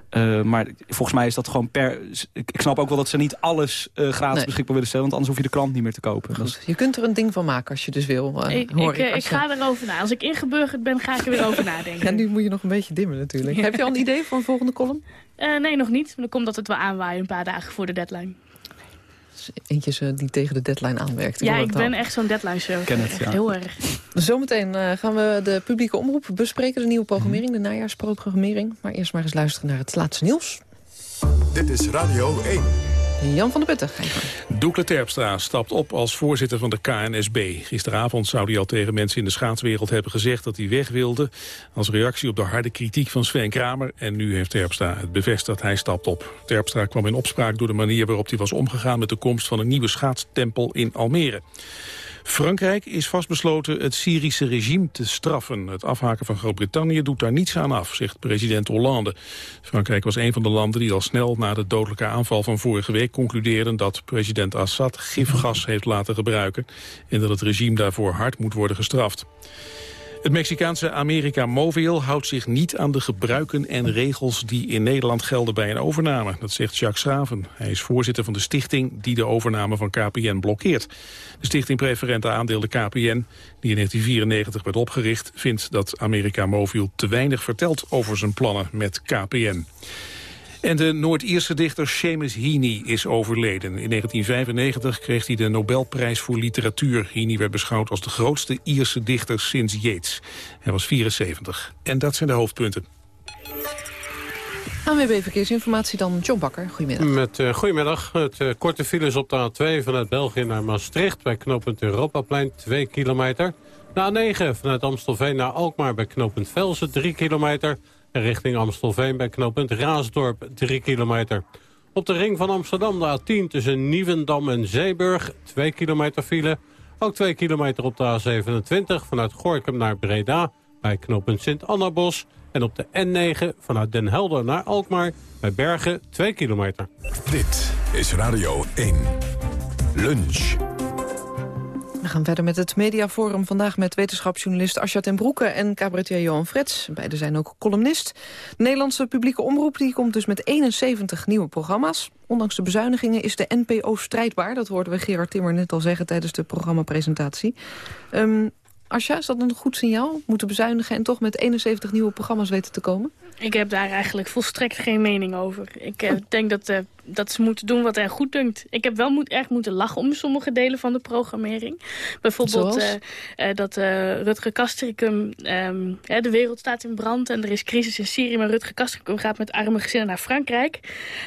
eh, maar volgens mij is dat gewoon per... Ik, ik snap ook wel dat ze niet alles eh, gratis Nee. beschikbaar willen stellen... want anders hoef je de krant niet meer te kopen. Dat is- Je kunt er een ding van maken als je dus wil, eh, ik, hoor ik, ik. Als ik je- ga erover na. Als ik ingeburgerd ben, ga ik er weer over nadenken. Ja, nu moet je nog een beetje dimmen natuurlijk. Heb je al een idee voor een volgende column? Eh, nee, nog niet. Dan komt dat het wel aanwaaien een paar dagen voor de deadline. Eentjes eh, die tegen de deadline aanwerkt. ja, ik al. ben echt zo'n deadline show. Ken het, ja. heel erg. Zometeen eh, gaan we de publieke omroep bespreken. De nieuwe programmering, de najaarsprogrammering. Maar eerst maar eens luisteren naar het laatste nieuws. Dit is Radio 1. Jan van der Putten. Doekle Terpstra stapt op als voorzitter van de KNSB. Gisteravond zou hij al tegen mensen in de schaatswereld hebben gezegd dat hij weg wilde. Als reactie op de harde kritiek van Sven Kramer. En nu heeft Terpstra het bevestigd hij stapt op. Terpstra kwam in opspraak door de manier waarop hij was omgegaan met de komst van een nieuwe schaatstempel in Almere. Frankrijk is vastbesloten het Syrische regime te straffen. Het afhaken van Groot-Brittannië doet daar niets aan af, zegt president Hollande. Frankrijk was een van de landen die al snel na de dodelijke aanval van vorige week concludeerden dat president Assad gifgas heeft laten gebruiken en dat het regime daarvoor hard moet worden gestraft. Het Mexicaanse America Mobil houdt zich niet aan de gebruiken en regels die in Nederland gelden bij een overname. Dat zegt Jacques Schraven. Hij is voorzitter van de stichting die de overname van KPN blokkeert. De stichting Preferente Aandelen KPN, die in 1994 werd opgericht, vindt dat America Mobil te weinig vertelt over zijn plannen met KPN. En de Noord-Ierse dichter Seamus Heaney is overleden. In 1995 kreeg hij de Nobelprijs voor literatuur. Heaney werd beschouwd als de grootste Ierse dichter sinds Yeats. Hij was 74. En dat zijn de hoofdpunten. ANWB Verkeersinformatie dan John Bakker. Goedemiddag. Met, eh, goedemiddag. Het eh, korte files op de A2 vanuit België naar Maastricht... bij knooppunt Europaplein 2 kilometer. De A9 vanuit Amstelveen naar Alkmaar bij knooppunt Velsen 3 kilometer. Richting Amstelveen bij knooppunt Raasdorp 3 kilometer. Op de ring van Amsterdam de A10 tussen Nieuwendam en Zeeburg 2 kilometer file. Ook 2 kilometer op de A27 vanuit Gorkum naar Breda bij knooppunt Sint-Annabos. En op de N9 vanuit Den Helder naar Alkmaar bij Bergen 2 kilometer. Dit is Radio 1. Lunch. We gaan verder met het mediaforum. Vandaag met wetenschapsjournalist Asja ten Broeke en cabaretier Johan Frets. Beiden zijn ook columnist. De Nederlandse publieke omroep die komt dus met 71 nieuwe programma's. Ondanks de bezuinigingen is de NPO strijdbaar. Dat hoorden we Gerard Timmer net al zeggen tijdens de programmapresentatie. Um, Asja, is dat een goed signaal? Moeten bezuinigen en toch met 71 nieuwe programma's weten te komen? Ik heb daar eigenlijk volstrekt geen mening over. Ik uh, denk dat, uh, dat ze moeten doen wat hen goed dunkt. Ik heb wel moet, erg moeten lachen om sommige delen van de programmering. Bijvoorbeeld uh, dat Rutger Kastricum... Um, de wereld staat in brand en er is crisis in Syrië... maar Rutger Kastricum gaat met arme gezinnen naar Frankrijk.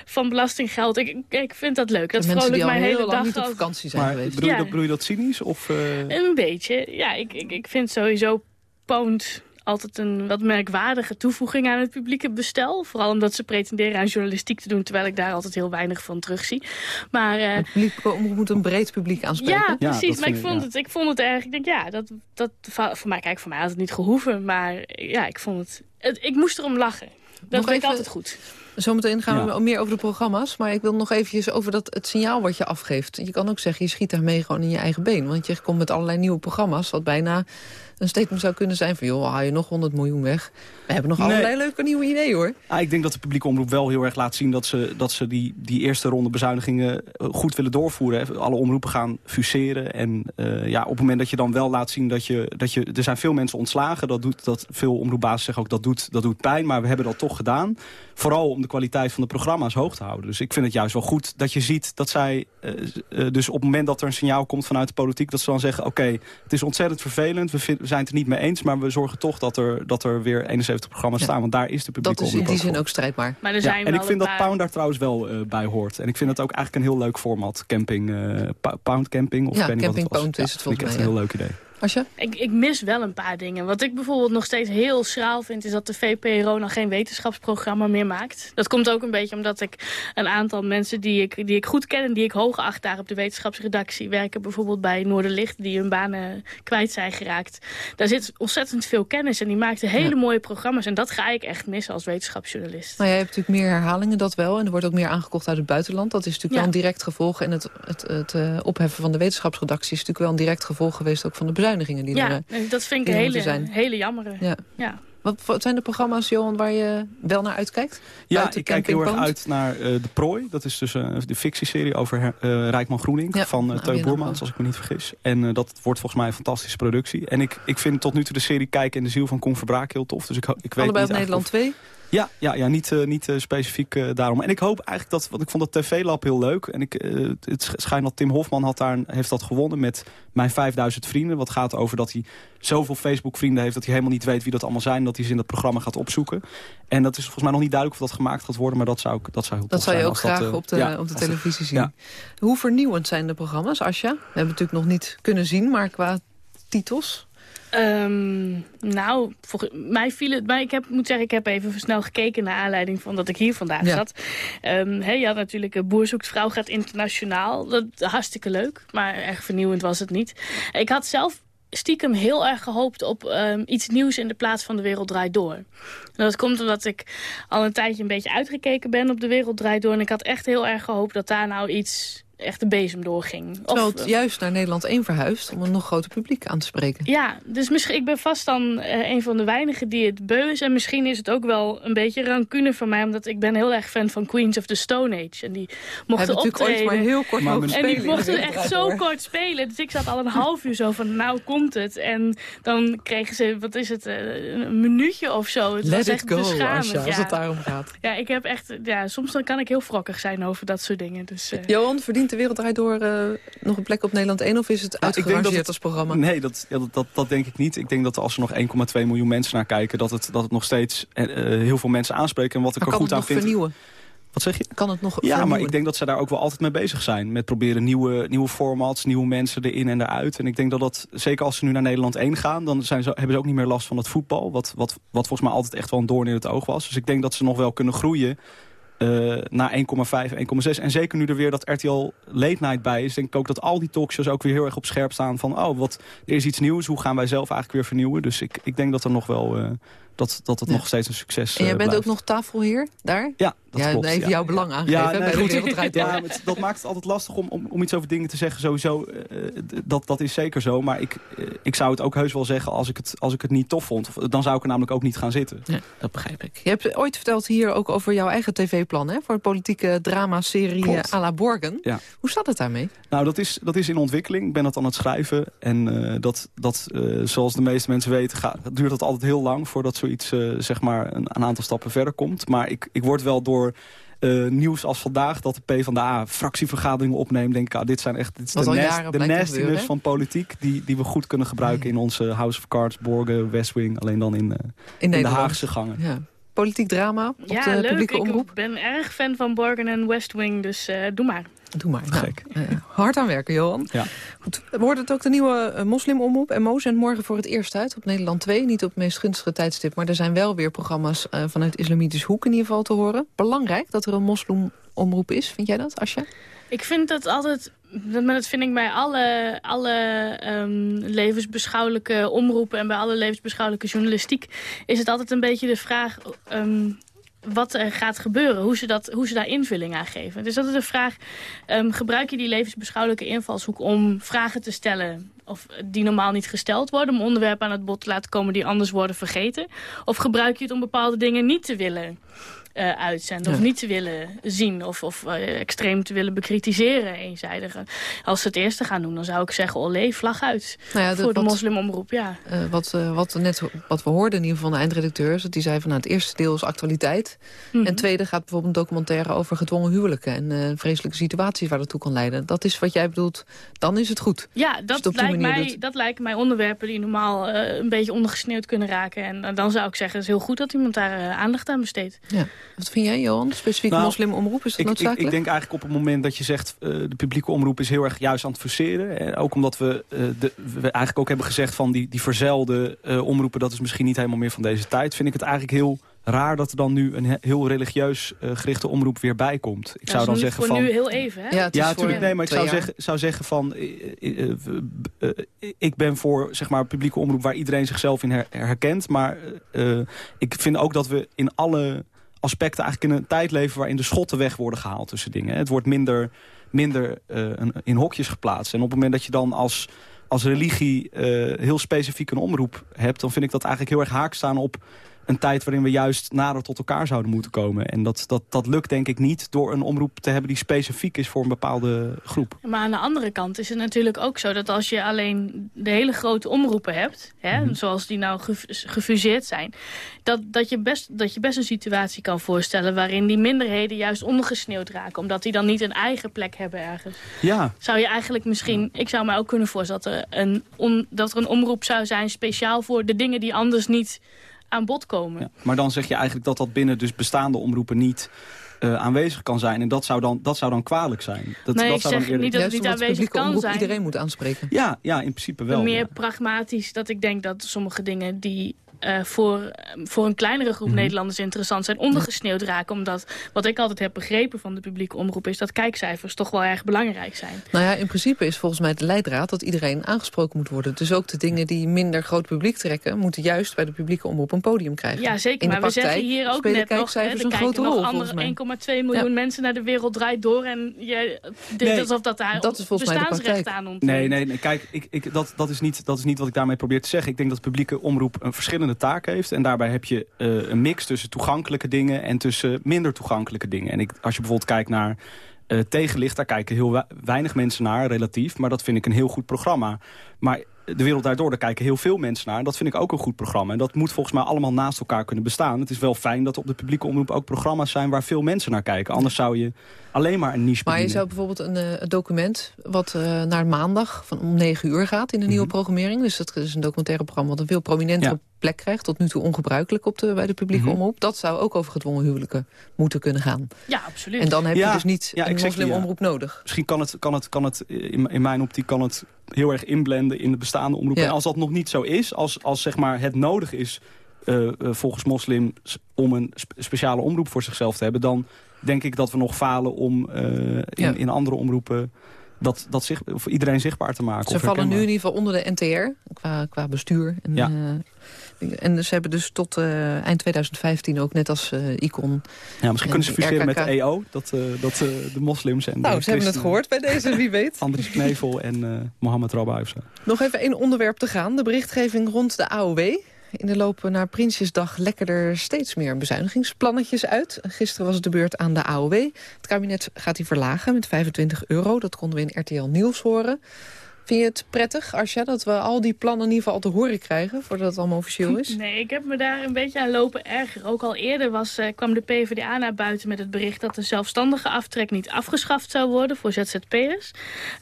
Van belastinggeld. Ik, ik vind dat leuk. Dat vrolijk mijn hele dag... niet op vakantie zijn maar geweest. Bedoel, ja. je dat, bedoel je dat cynisch? Of, Een beetje. Ja, ik, ik, ik vind sowieso Poont altijd een wat merkwaardige toevoeging aan het publieke bestel. Vooral omdat ze pretenderen aan journalistiek te doen... terwijl ik daar altijd heel weinig van terugzie. Maar, uh, het publiek moet een breed publiek aanspreken. Ja, precies. Ja, maar ik vond, ik, ja. het, ik vond het erg... Ik denk, ja, dat, dat, voor mij, kijk, voor mij had het niet gehoeven. Maar ja, ik vond het... het ik moest erom lachen. Dat vind ik altijd goed. Zometeen gaan we meer over de programma's. Maar ik wil nog eventjes over dat, het signaal wat je afgeeft. Je kan ook zeggen, je schiet daarmee gewoon in je eigen been. Want je komt met allerlei nieuwe programma's... wat bijna een statement zou kunnen zijn van... joh, haal je nog 100 miljoen weg. We hebben nog Nee. allerlei leuke nieuwe ideeën, hoor. Ah, ik denk dat de publieke omroep wel heel erg laat zien... dat ze, dat ze die, die eerste ronde bezuinigingen eh, goed willen doorvoeren. Alle omroepen gaan fuseren. En eh, ja, op het moment dat je dan wel laat zien dat je... Dat je er zijn veel mensen ontslagen. Dat doet, dat, veel omroepbazen zeggen ook dat doet, dat doet pijn. Maar we hebben dat toch gedaan. Vooral om de kwaliteit van de programma's hoog te houden. Dus ik vind het juist wel goed dat je ziet dat zij... eh, eh, dus op het moment dat er een signaal komt vanuit de politiek... dat ze dan zeggen, oké, het is ontzettend vervelend. We, vind- we zijn het er niet mee eens. Maar we zorgen toch dat er, dat er weer 71 programma's staan. Want daar is de publieke Dat is in die zin ook strijdbaar. Maar er Ja, zijn en wel ik vind dat Pound daar trouwens wel eh, bij hoort. En ik vind het ook eigenlijk een heel leuk format. Camping, eh, Pound Camping. Of Ja, Camping was. Pound Ja, is het vind ik volgens echt mij, een heel leuk idee. Asja? Ik, ik mis wel een paar dingen. Wat ik bijvoorbeeld nog steeds heel schraal vind... is dat de VPRO nog geen wetenschapsprogramma meer maakt. Dat komt ook een beetje omdat ik een aantal mensen die ik, die ik goed ken... en die ik hoog acht daar op de wetenschapsredactie... werken bijvoorbeeld bij Noorderlicht... die hun banen kwijt zijn geraakt. Daar zit ontzettend veel kennis en die maakten hele mooie programma's. En dat ga ik echt missen als wetenschapsjournalist. Maar jij hebt natuurlijk meer herhalingen, dat wel. En er wordt ook meer aangekocht uit het buitenland. Dat is natuurlijk Ja. wel een direct gevolg. En het, het, het eh, opheffen van de wetenschapsredactie... is natuurlijk wel een direct gevolg geweest... ook van de bezuinigingen die er... Ja, eh, en dat vind ik een er hele, zijn. hele jammer. Ja. Ja. Wat, wat zijn de programma's, Johan, waar je wel naar uitkijkt? Ja, ik kijk heel erg uit naar eh, De Prooi. Dat is dus eh, de fictieserie over eh, Rijkman Groening Ja, van uh, nou, wel. als ik me niet vergis. En eh, dat wordt volgens mij een fantastische productie. En ik, ik vind tot nu toe de serie Kijk in de ziel van Koen Verbraak heel tof. Dus ik, ik weet Allebei niet op Nederland 2? Ja, ja, ja niet, eh, niet eh, specifiek eh, daarom. En ik hoop eigenlijk dat, want ik vond dat TV-lab heel leuk. En ik, het sch- schijnt dat Tim Hofman had daar, heeft dat gewonnen met Mijn 5000 Vrienden. Wat gaat over dat hij zoveel Facebook-vrienden heeft... dat hij helemaal niet weet wie dat allemaal zijn. Dat hij ze in dat programma gaat opzoeken. En dat is volgens mij nog niet duidelijk of dat gemaakt gaat worden. Maar dat zou, ik- dat zou heel Dat zou je ook graag op de, ja, op de televisie zien. ja. Hoe vernieuwend zijn de programma's, Asja? We hebben het natuurlijk nog niet kunnen zien, maar qua titels... Ehm, nou, volgens mij viel het... Maar ik heb, moet zeggen, ik heb even snel gekeken... naar aanleiding van dat ik hier vandaag Ja. zat. Ehm, je had natuurlijk eh, Boer zoekt vrouw gaat internationaal. Dat hartstikke leuk, maar erg vernieuwend was het niet. Ik had zelf stiekem heel erg gehoopt op ehm, iets nieuws in de plaats van De Wereld Draait Door. En dat komt omdat ik al een tijdje een beetje uitgekeken ben op De Wereld Draait Door. En ik had echt heel erg gehoopt dat daar nou iets echt de bezem doorging. Terwijl Of, het eh, juist naar Nederland 1 verhuist... om een nog groter publiek aan te spreken. ja, dus misschien, ik ben vast dan eh, een van de weinigen die het beu is. En misschien is het ook wel een beetje rancune van mij. Omdat ik ben heel erg fan van Queens of the Stone Age. En die mochten Hebben natuurlijk ooit optreden. maar heel kort Maar en die mochten echt zo kort spelen. Dus ik zat al een half uur zo van, nou komt het. En dan kregen ze, wat is het, eh, een minuutje of zo. Het Let was it echt go, beschamend. Asja, als ja. het daarom gaat. ja, ik heb echt, ja, soms dan kan ik heel wrokkig zijn over dat soort dingen. Dus, eh, Johan, verdient de Wereld Draait Door eh, nog een plek op Nederland 1... of is het dat uitgerangeerd als programma? Nee, dat, ja, dat, dat, dat denk ik niet. Ik denk dat als er nog 1,2 miljoen mensen naar kijken... dat het, dat het nog steeds eh, eh, heel veel mensen aanspreekt. En wat ik maar er goed aan vind... vernieuwen? Wat zeg je? Kan het nog Ja, vernieuwen? maar ik denk dat ze daar ook wel altijd mee bezig zijn. Met proberen nieuwe, nieuwe formats, nieuwe mensen erin en eruit. En ik denk dat dat, zeker als ze nu naar Nederland 1 gaan... dan zijn ze, hebben ze ook niet meer last van het voetbal. Wat, wat, wat volgens mij altijd echt wel een doorn in het oog was. Dus ik denk dat ze nog wel kunnen groeien eh, naar 1,5, 1,6. En zeker nu er weer dat RTL Late Night bij is... denk ik ook dat al die talkshows ook weer heel erg op scherp staan... van oh, wat, er is iets nieuws, hoe gaan wij zelf eigenlijk weer vernieuwen? Dus ik, ik denk dat er nog wel... eh, dat, dat het Ja. nog steeds een succes En jij eh, bent blijft. ook nog tafelheer daar? Ja, dat ja, klopt. even ja. jouw belang aangegeven nee, bij goed. Ja, het- dat maakt het altijd lastig om, om, om iets over dingen te zeggen. Sowieso, eh, d- dat, dat is zeker zo. Maar ik, eh, ik zou het ook heus wel zeggen als ik het, als ik het niet tof vond. Of, Dan zou ik er namelijk ook niet gaan zitten. Ja, dat begrijp ik. Je hebt ooit verteld hier ook over jouw eigen tv-plan... hè, voor de politieke drama-serie eh, à la Borgen. Ja. Hoe staat het daarmee? Nou, dat is, dat is in ontwikkeling. Ik ben dat aan het schrijven. En eh, dat, dat eh, zoals de meeste mensen weten, gaat, duurt dat altijd heel lang... voordat zoiets eh, zeg maar een, een aantal stappen verder komt. Maar ik, ik word wel door eh, nieuws als vandaag... dat de PvdA fractievergaderingen opneemt... denk ik, ah, dit zijn echt dit is Wat de, jaren de nastiness van politiek... Die, die we goed kunnen gebruiken in onze House of Cards, Borgen, West Wing. Alleen dan in, eh, in, de. Haagse gangen. Ja. Politiek drama op ja, de leuk. publieke Ik omroep? ben erg fan van Borgen en West Wing, dus eh, doe maar. Doe maar. Nou, Gek. eh, hard aan werken, Johan. Ja. Goed, wordt het ook de nieuwe uh, moslimomroep? MO zendt morgen voor het eerst uit op Nederland 2. Niet op het meest gunstige tijdstip, maar er zijn wel weer programma's... Uh, vanuit Islamitisch Hoek in ieder geval te horen. Belangrijk dat er een moslimomroep is, vind jij dat, Asja? Ik vind dat altijd... Maar dat vind ik bij alle, alle um, levensbeschouwelijke omroepen... en bij alle levensbeschouwelijke journalistiek... is het altijd een beetje de vraag... Um, wat er gaat gebeuren, hoe ze, dat, hoe ze daar invulling aan geven. Dus dat is de vraag, um, gebruik je die levensbeschouwelijke invalshoek om vragen te stellen of die normaal niet gesteld worden, om onderwerpen aan het bod te laten komen die anders worden vergeten? Of gebruik je het om bepaalde dingen niet te willen uh, uitzenden. Of niet te willen zien. Of, of uh, extreem te willen bekritiseren, eenzijdig. Als ze het eerste gaan doen, dan zou ik zeggen... olé, vlag uit. Nou ja, voor de moslimomroep, ja. Uh, wat, wat, net, wat we hoorden in ieder geval van de eindredacteur... is dat die zei van nou, het eerste deel is actualiteit. Mm -hmm. En het tweede gaat bijvoorbeeld een documentaire over gedwongen huwelijken... en vreselijke situaties waar dat toe kan leiden. Dat is wat jij bedoelt, dan is het goed. Ja, dat, lijkt mij, doet. dat lijken mij onderwerpen die normaal een beetje ondergesneeuwd kunnen raken. En dan zou ik zeggen, het is heel goed dat iemand daar aandacht aan besteedt. Ja. Wat vind jij, Johan? Specifiek nou, moslimomroep, is dat ik, noodzakelijk? Ik, ik, denk eigenlijk op het moment dat je zegt... Uh, de publieke omroep is heel erg juist aan het verseren. En ook omdat we, uh, de, we eigenlijk ook hebben gezegd... van die, die verzelde uh, omroepen, dat is misschien niet helemaal meer van deze tijd. Vind ik het eigenlijk heel raar dat er dan nu een heel religieus uh, gerichte omroep weer bij komt. Ik ja, zou dan nu, zeggen voor van... nu heel even, hè? Ja, ja natuurlijk. Nee, maar ik zou zeggen, zou zeggen van... Ik ben voor zeg maar, publieke omroep waar iedereen zichzelf in her herkent. Maar ik vind ook dat we in alle aspecten eigenlijk in een tijd leven... waarin de schotten weg worden gehaald tussen dingen. Het wordt minder, minder uh, in hokjes geplaatst. En op het moment dat je dan als, als religie uh, heel specifiek een omroep hebt... dan vind ik dat eigenlijk heel erg haak staan op een tijd waarin we juist nader tot elkaar zouden moeten komen. En dat, dat, dat lukt denk ik niet door een omroep te hebben die specifiek is voor een bepaalde groep. Maar aan de andere kant is het natuurlijk ook zo dat als je alleen de hele grote omroepen hebt, hè, mm -hmm. zoals die nou gefuseerd zijn, dat, dat, je best, dat je best een situatie kan voorstellen waarin die minderheden juist ondergesneeuwd raken, omdat die dan niet een eigen plek hebben ergens. Ja. Zou je eigenlijk misschien, ik zou me ook kunnen voorstellen dat er een, dat er een omroep zou zijn speciaal voor de dingen die anders niet aan bod komen. Ja, maar dan zeg je eigenlijk dat dat binnen dus bestaande omroepen niet uh, aanwezig kan zijn. En dat zou dan, dat zou dan kwalijk zijn. Dat, nee, dat ik zou zeg dan eerder... niet dat het niet aanwezig kan zijn. iedereen moet aanspreken. Ja, ja, in principe wel. Meer ja. pragmatisch dat ik denk dat sommige dingen die uh, voor, voor een kleinere groep mm -hmm. Nederlanders interessant zijn... ondergesneeuwd raken. Omdat wat ik altijd heb begrepen van de publieke omroep... is dat kijkcijfers toch wel erg belangrijk zijn. Nou ja, in principe is volgens mij de leidraad... dat iedereen aangesproken moet worden. Dus ook de dingen die minder groot publiek trekken... moeten juist bij de publieke omroep een podium krijgen. Ja, zeker. In maar we zeggen hier ook net nog... Hè, er een grote rol, nog andere 1,2 miljoen ja. mensen naar de wereld draait door... en je, dit, nee, alsof dat daar dat is volgens mij de bestaansrecht praktijk. aan ontneemt. Nee, nee, nee. Kijk, ik, ik, dat, dat, is niet, dat is niet wat ik daarmee probeer te zeggen. Ik denk dat de publieke omroep een verschillende taak heeft... En daarbij heb je uh, een mix tussen toegankelijke dingen en tussen minder toegankelijke dingen. En ik, als je bijvoorbeeld kijkt naar uh, Tegenlicht, daar kijken heel weinig mensen naar, relatief. Maar dat vind ik een heel goed programma. Maar de wereld daardoor, daar kijken heel veel mensen naar. En dat vind ik ook een goed programma. En dat moet volgens mij allemaal naast elkaar kunnen bestaan. Het is wel fijn dat op de publieke omroep ook programma's zijn... waar veel mensen naar kijken. Anders zou je alleen maar een niche Maar je zou bijvoorbeeld een, uh, document... wat uh, naar maandag van om 9 uur gaat in de nieuwe mm -hmm. programmering. Dus dat is een documentaire programma wat een veel prominentere ja. Plek krijgt. Tot nu toe ongebruikelijk op de, bij de publieke mm -hmm. omroep. Dat zou ook over gedwongen huwelijken moeten kunnen gaan. Ja, absoluut. En dan heb ja, je dus niet ja, een moslimomroep ja. nodig. Misschien kan het, kan het, kan het in, in mijn optiek kan het heel erg inblenden in de bestaande omroep. Ja. En als dat nog niet zo is, als, als zeg maar het nodig is uh, uh, volgens moslims om een spe speciale omroep voor zichzelf te hebben, dan denk ik dat we nog falen om uh, in, ja. in andere omroepen dat, dat zich, of iedereen zichtbaar te maken. Ze vallen nu in ieder geval onder de NTR qua, qua bestuur. En, ja. uh, en ze hebben dus tot uh, eind 2015 ook net als uh, Icon... Ja, misschien kunnen ze fuseren met de EO, dat, dat de moslims en Nou, de ze hebben het gehoord bij deze, wie weet. Andries Knevel en Mohammed Rabah. Nog even één onderwerp te gaan. De berichtgeving rond de AOW. In de loop naar Prinsjesdag lekken er steeds meer bezuinigingsplannetjes uit. Gisteren was het de beurt aan de AOW. Het kabinet gaat die verlagen met 25 euro. Dat konden we in RTL Nieuws horen. Vind je het prettig, Arsja, dat we al die plannen in ieder geval al te horen krijgen... voordat het allemaal officieel is? Nee, ik heb me daar een beetje aan lopen erger. Ook al eerder was, uh, kwam de PvdA naar buiten met het bericht... dat de zelfstandige aftrek niet afgeschaft zou worden voor ZZP'ers.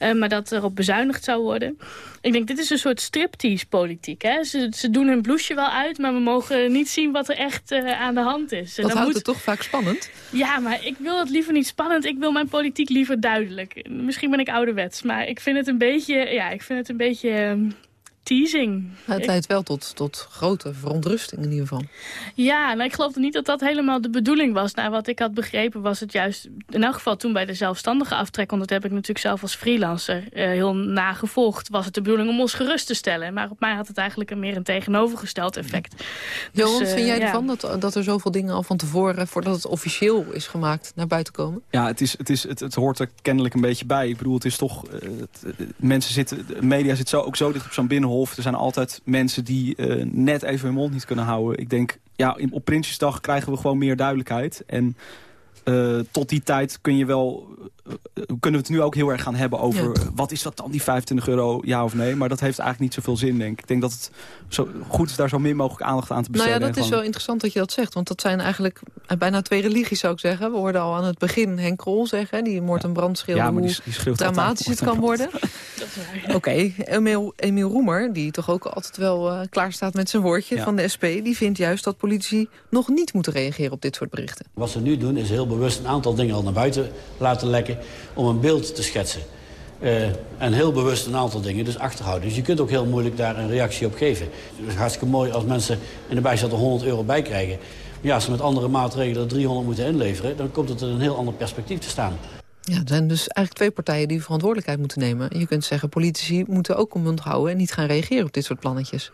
Uh, maar dat erop bezuinigd zou worden. Ik denk, dit is een soort striptease-politiek. Ze, ze doen hun bloesje wel uit, maar we mogen niet zien wat er echt uh, aan de hand is. Dat houdt moet... het toch vaak spannend? Ja, maar ik wil het liever niet spannend. Ik wil mijn politiek liever duidelijk. Misschien ben ik ouderwets, maar ik vind het een beetje... Ja, ik vind het een beetje... Uh, teasing. het leidt wel tot, tot grote verontrusting in ieder geval. Ja, nou, ik geloof niet dat dat helemaal de bedoeling was. Nou, wat ik had begrepen was het juist, in elk geval toen bij de zelfstandige aftrek... want dat heb ik natuurlijk zelf als freelancer uh, heel nagevolgd... was het de bedoeling om ons gerust te stellen. Maar op mij had het eigenlijk een meer een tegenovergesteld effect. Dus, Johan, vind jij ervan dat, dat er zoveel dingen al van tevoren... voordat het officieel is gemaakt, naar buiten komen? Ja, het, is, het, is, het, het hoort er kennelijk een beetje bij. Ik bedoel, het is toch... Het, mensen zitten, de media zit zo, ook zo dicht op zo'n binnenhof. Er zijn altijd mensen die uh, net even hun mond niet kunnen houden. Ik denk, ja, op Prinsjesdag krijgen we gewoon meer duidelijkheid. En uh, tot die tijd kun je wel, kunnen we het nu ook heel erg gaan hebben over... Ja. wat is dat dan, die 25 euro, ja of nee? Maar dat heeft eigenlijk niet zoveel zin, denk ik. Ik denk dat het zo goed is daar zo min mogelijk aandacht aan te besteden. Nou ja, dat is wel interessant dat je dat zegt. Want dat zijn eigenlijk bijna twee religies, zou ik zeggen. We hoorden al aan het begin Henk Krol zeggen... die moord en brand schreeuwde ja, maar die, die schreeuwt dramatisch het kan worden. Oké, okay. Emiel, Emiel Roemer, die toch ook altijd wel uh, klaar staat met zijn woordje ja. van de SP... die vindt juist dat politici nog niet moeten reageren op dit soort berichten. Wat ze nu doen is heel bewust een aantal dingen al naar buiten laten lekken... om een beeld te schetsen. Uh, en heel bewust een aantal dingen dus achterhouden. Dus je kunt ook heel moeilijk daar een reactie op geven. Het is hartstikke mooi als mensen in de er 100 euro bij krijgen. Maar ja, als ze met andere maatregelen 300 moeten inleveren... dan komt het in een heel ander perspectief te staan. Ja, er zijn dus eigenlijk twee partijen die verantwoordelijkheid moeten nemen. Je kunt zeggen, politici moeten ook om mond houden... en niet gaan reageren op dit soort plannetjes.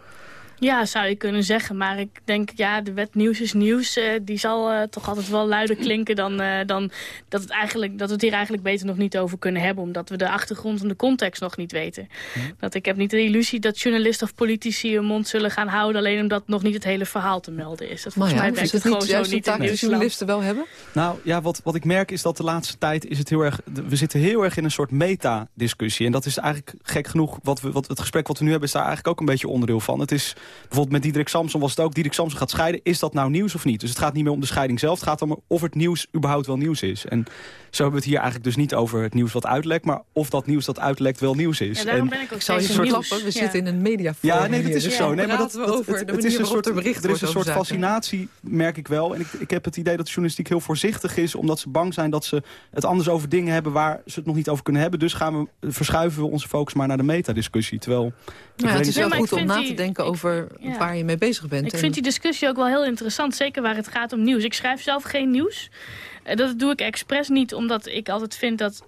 Ja, zou je kunnen zeggen. Maar ik denk, ja, de wet nieuws is nieuws. Uh, die zal uh, toch altijd wel luider klinken dan, uh, dan dat, het eigenlijk, dat we het hier eigenlijk beter nog niet over kunnen hebben. Omdat we de achtergrond en de context nog niet weten. Hm. Dat ik heb niet de illusie dat journalisten of politici hun mond zullen gaan houden. Alleen omdat nog niet het hele verhaal te melden is. Dat volgens ja, mij werkt het, het niet, gewoon zo niet in in journalisten wel hebben? Nou ja, wat, wat ik merk is dat de laatste tijd is het heel erg... We zitten heel erg in een soort meta-discussie. En dat is eigenlijk gek genoeg. Wat we, wat, het gesprek wat we nu hebben is daar eigenlijk ook een beetje onderdeel van. Het is bijvoorbeeld met Diederik Samson was het ook. Diederik Samson gaat scheiden. Is dat nou nieuws of niet? Dus het gaat niet meer om de scheiding zelf. Het gaat om of het nieuws überhaupt wel nieuws is. En zo hebben we het hier eigenlijk dus niet over het nieuws wat uitlekt. Maar of dat nieuws dat uitlekt wel nieuws is. Ja, daarom en ben ik ook klappen. We ja. zitten in een media Ja, nee, dat is dus zo. Nee, maar dat, we over het, het is een soort, er bericht er is een soort fascinatie, merk ik wel. En ik, ik heb het idee dat de journalistiek heel voorzichtig is... omdat ze bang zijn dat ze het anders over dingen hebben... waar ze het nog niet over kunnen hebben. Dus gaan we, verschuiven we onze focus maar naar de metadiscussie. Terwijl... Ja, het is wel goed om na te denken over ja. waar je mee bezig bent. Ik vind die discussie ook wel heel interessant, zeker waar het gaat om nieuws. Ik schrijf zelf geen nieuws. Dat doe ik expres niet, omdat ik altijd vind dat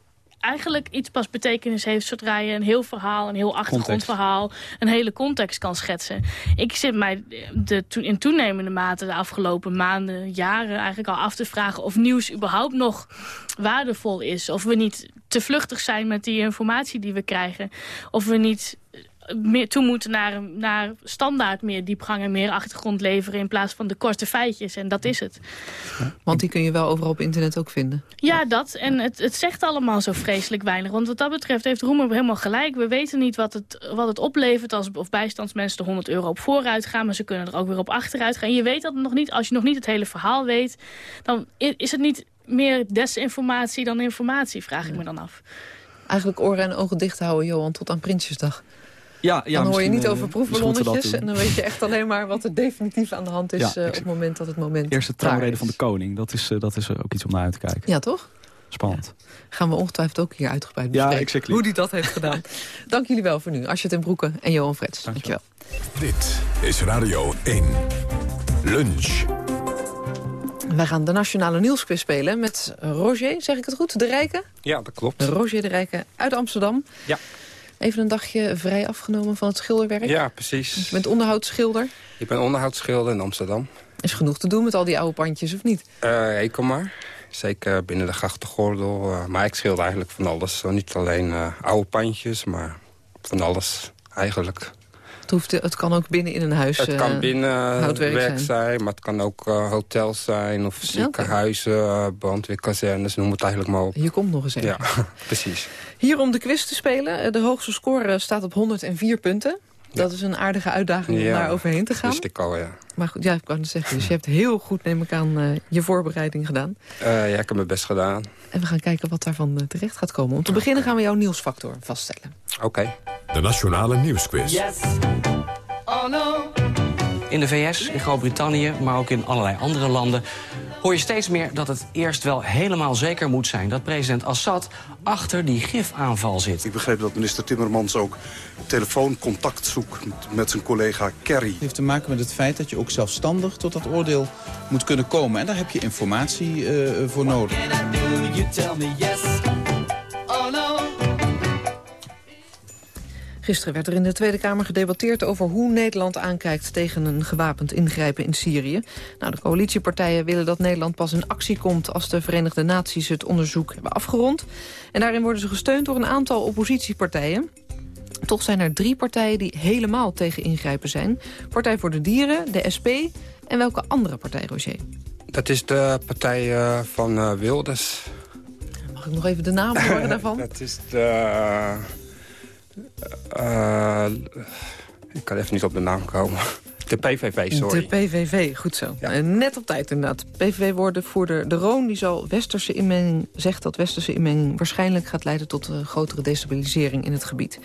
eigenlijk iets pas betekenis heeft zodra je een heel verhaal, een heel achtergrondverhaal, een hele context kan schetsen. Ik zit mij de, in toenemende mate de afgelopen maanden, jaren eigenlijk al af te vragen of nieuws überhaupt nog waardevol is. Of we niet te vluchtig zijn met die informatie die we krijgen. Of we niet meer toe moeten naar, naar standaard meer diepgang en meer achtergrond leveren... in plaats van de korte feitjes. En dat is het. Want die kun je wel overal op internet ook vinden. Ja, dat. En het, het zegt allemaal zo vreselijk weinig. Want wat dat betreft heeft Roemer helemaal gelijk. We weten niet wat het, wat het oplevert als of bijstandsmensen de 100 euro op vooruit gaan. Maar ze kunnen er ook weer op achteruit gaan. Je weet dat nog niet. Als je nog niet het hele verhaal weet, dan is het niet meer desinformatie dan informatie, vraag ik me dan af. Eigenlijk oren en ogen dicht houden, Johan, tot aan Prinsjesdag. Ja, ja, dan hoor je niet uh, over proefballonnetjes. En dan weet je echt alleen maar wat er definitief aan de hand is... Ja, uh, op het moment dat het moment Eerste trouwrede van de koning. Dat is, uh, dat is ook iets om naar uit te kijken. Ja, toch? Spannend. Ja. Gaan we ongetwijfeld ook hier uitgebreid bespreken. Ja, exactly. Hoe die dat heeft gedaan. Dank jullie wel voor nu. Asje ten Broeke en Johan Frets. Dank je wel. Dit is Radio 1. Lunch. Wij gaan de Nationale Nieuwsquiz spelen met Roger, zeg ik het goed? De Rijken? Ja, dat klopt. Roger de Rijken uit Amsterdam. Ja. Even een dagje vrij afgenomen van het schilderwerk. Ja, precies. Je bent onderhoudsschilder. Ik ben onderhoudsschilder in Amsterdam. Is genoeg te doen met al die oude pandjes, of niet? Uh, ik kom maar. Zeker binnen de grachtengordel. Uh, maar ik schilder eigenlijk van alles. Niet alleen uh, oude pandjes, maar van alles eigenlijk. Het, hoeft, het kan ook binnen in een huis Het kan binnen houtwerk werk zijn. zijn. maar het kan ook hotels zijn. Of ziekenhuizen, okay. brandweerkazernes, noem het eigenlijk maar op. Je komt nog eens even. Ja, precies. Hier om de quiz te spelen. De hoogste score staat op 104 punten. Dat is een aardige uitdaging ja, om daar overheen te gaan. wist ik al, ja. Maar goed, ja, ik wou het zeggen. Dus je hebt heel goed, neem ik aan, uh, je voorbereiding gedaan. Uh, ja, ik heb mijn best gedaan. En we gaan kijken wat daarvan uh, terecht gaat komen. Om te beginnen gaan we jouw nieuwsfactor vaststellen. Oké. Okay. De Nationale Nieuwsquiz. Yes. Oh no. In de VS, in Groot-Brittannië, maar ook in allerlei andere landen hoor je steeds meer dat het eerst wel helemaal zeker moet zijn... dat president Assad achter die gifaanval zit. Ik begreep dat minister Timmermans ook telefooncontact zoekt met zijn collega Kerry. Het heeft te maken met het feit dat je ook zelfstandig tot dat oordeel moet kunnen komen. En daar heb je informatie uh, voor nodig. Gisteren werd er in de Tweede Kamer gedebatteerd over hoe Nederland aankijkt tegen een gewapend ingrijpen in Syrië. Nou, de coalitiepartijen willen dat Nederland pas in actie komt als de Verenigde Naties het onderzoek hebben afgerond. En daarin worden ze gesteund door een aantal oppositiepartijen. Toch zijn er drie partijen die helemaal tegen ingrijpen zijn. Partij voor de Dieren, de SP en welke andere partij, Roger? Dat is de partij uh, van uh, Wilders. Mag ik nog even de naam horen daarvan? dat is de... Uh, ik kan even niet op de naam komen. De PVV, sorry. De PVV, goed zo. Ja. Net op tijd inderdaad. PVV-woordvoerder De Roon die zal westerse inmenging, zegt dat westerse inmenging waarschijnlijk gaat leiden tot een grotere destabilisering in het gebied.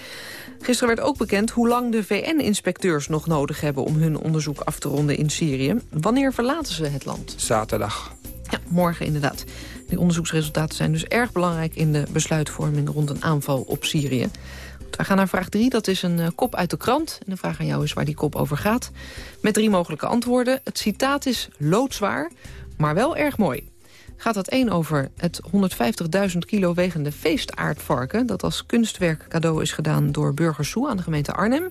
Gisteren werd ook bekend hoe lang de VN-inspecteurs nog nodig hebben om hun onderzoek af te ronden in Syrië. Wanneer verlaten ze het land? Zaterdag. Ja, morgen inderdaad. Die onderzoeksresultaten zijn dus erg belangrijk in de besluitvorming rond een aanval op Syrië. We gaan naar vraag 3. Dat is een uh, kop uit de krant. En de vraag aan jou is waar die kop over gaat. Met drie mogelijke antwoorden. Het citaat is loodzwaar, maar wel erg mooi. Gaat dat één over het 150.000 kilo wegende feestaardvarken... dat als kunstwerk cadeau is gedaan door Burgers Soe aan de gemeente Arnhem.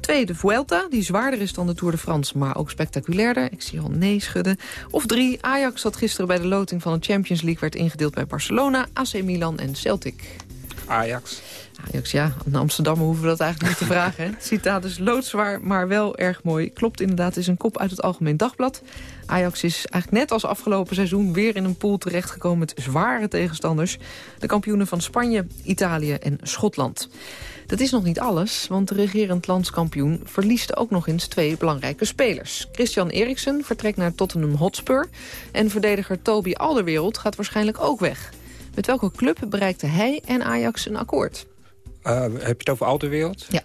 Twee, de Vuelta, die zwaarder is dan de Tour de France... maar ook spectaculairder. Ik zie al nee schudden. Of drie, Ajax dat gisteren bij de loting van de Champions League... werd ingedeeld bij Barcelona, AC Milan en Celtic. Ajax. Ajax, ja, aan Amsterdam hoeven we dat eigenlijk niet te vragen. Het citaat is loodzwaar, maar wel erg mooi. Klopt inderdaad, is een kop uit het Algemeen Dagblad. Ajax is eigenlijk net als afgelopen seizoen weer in een pool terechtgekomen met zware tegenstanders. De kampioenen van Spanje, Italië en Schotland. Dat is nog niet alles, want de regerend landskampioen verliest ook nog eens twee belangrijke spelers. Christian Eriksen vertrekt naar Tottenham Hotspur en verdediger Toby Alderwereld gaat waarschijnlijk ook weg. Met welke club bereikte hij en Ajax een akkoord? Uh, heb je het over Alderwereld? Ja.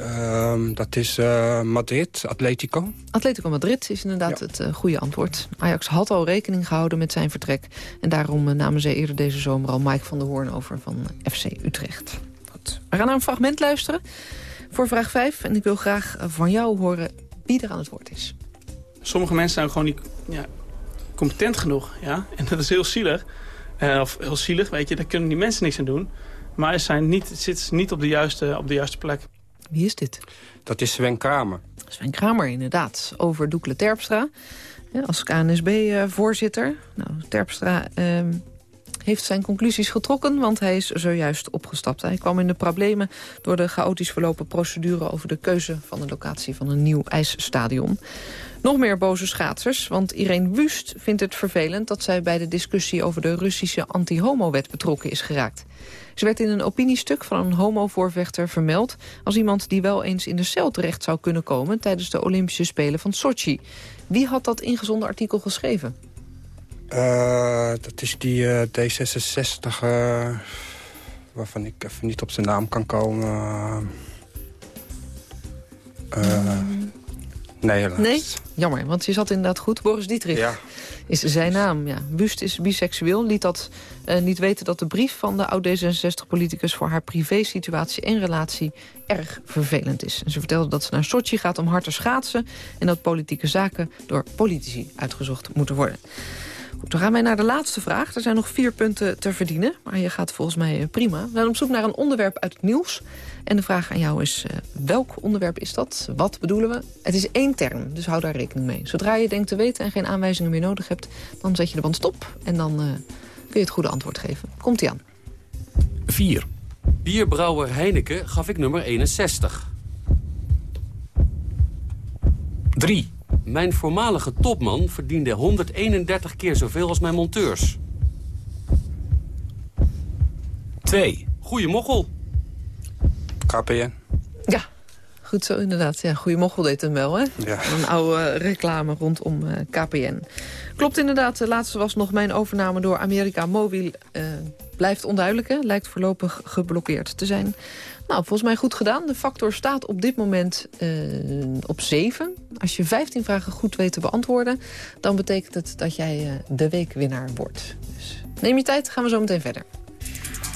Uh, dat is uh, Madrid, Atletico. Atletico Madrid is inderdaad ja. het uh, goede antwoord. Ajax had al rekening gehouden met zijn vertrek. En daarom namen ze eerder deze zomer al Mike van der Hoorn over van FC Utrecht. Goed. We gaan naar een fragment luisteren voor vraag 5. En ik wil graag van jou horen wie er aan het woord is. Sommige mensen zijn gewoon niet ja, competent genoeg. Ja? En dat is heel zielig. of heel zielig, weet je. Daar kunnen die mensen niks aan doen. Maar zijn niet, zitten niet op de, juiste, op de juiste plek. Wie is dit? Dat is Sven Kramer. Sven Kramer, inderdaad. Over Doekle Terpstra. Ja, als KNSB-voorzitter. nou, Terpstra uh, heeft zijn conclusies getrokken... want hij is zojuist opgestapt. Hij kwam in de problemen door de chaotisch verlopen procedure... over de keuze van de locatie van een nieuw ijsstadion. Nog meer boze schaatsers, want Irene Wust vindt het vervelend... dat zij bij de discussie over de Russische anti-homo-wet betrokken is geraakt. Ze werd in een opiniestuk van een homovoorvechter vermeld... als iemand die wel eens in de cel terecht zou kunnen komen... tijdens de Olympische Spelen van Sochi. Wie had dat ingezonden artikel geschreven? Uh, dat is die uh, D66... Uh, waarvan ik even niet op zijn naam kan komen. Mm. Nee, helaas. Nee? Jammer, want je zat inderdaad goed. Boris Dietrich ja. is zijn naam. Ja. Wust is biseksueel. Liet dat uh, niet weten dat de brief van de oud-D66-politicus... voor haar privésituatie en relatie erg vervelend is. En ze vertelde dat ze naar Sochi gaat om hard te schaatsen... en dat politieke zaken door politici uitgezocht moeten worden. Goed, dan gaan wij naar de laatste vraag. Er zijn nog vier punten te verdienen, maar je gaat volgens mij eh, prima. We zijn op zoek naar een onderwerp uit het nieuws... En de vraag aan jou is, uh, welk onderwerp is dat? Wat bedoelen we? Het is één term, dus hou daar rekening mee. Zodra je denkt te weten en geen aanwijzingen meer nodig hebt... dan zet je de band stop en dan je het goede antwoord geven. Komt-ie aan. 4. Bierbrouwer Heineken gaf ik nummer 61. 3. Mijn voormalige topman verdiende 131 keer zoveel als mijn monteurs. 2. Goeie mochel. KPN. Goed zo inderdaad. Ja, goeie mochel deed hem wel, hè? Ja. Een oude reclame rondom uh, KPN. Klopt inderdaad, de laatste was nog mijn overname door America Mobil... Uh, blijft onduidelijk, hè? lijkt voorlopig geblokkeerd te zijn. Nou, volgens mij goed gedaan. De factor staat op dit moment uh, op 7. Als je 15 vragen goed weet te beantwoorden... dan betekent het dat jij uh, de weekwinnaar wordt. Dus neem je tijd, gaan we zo meteen verder.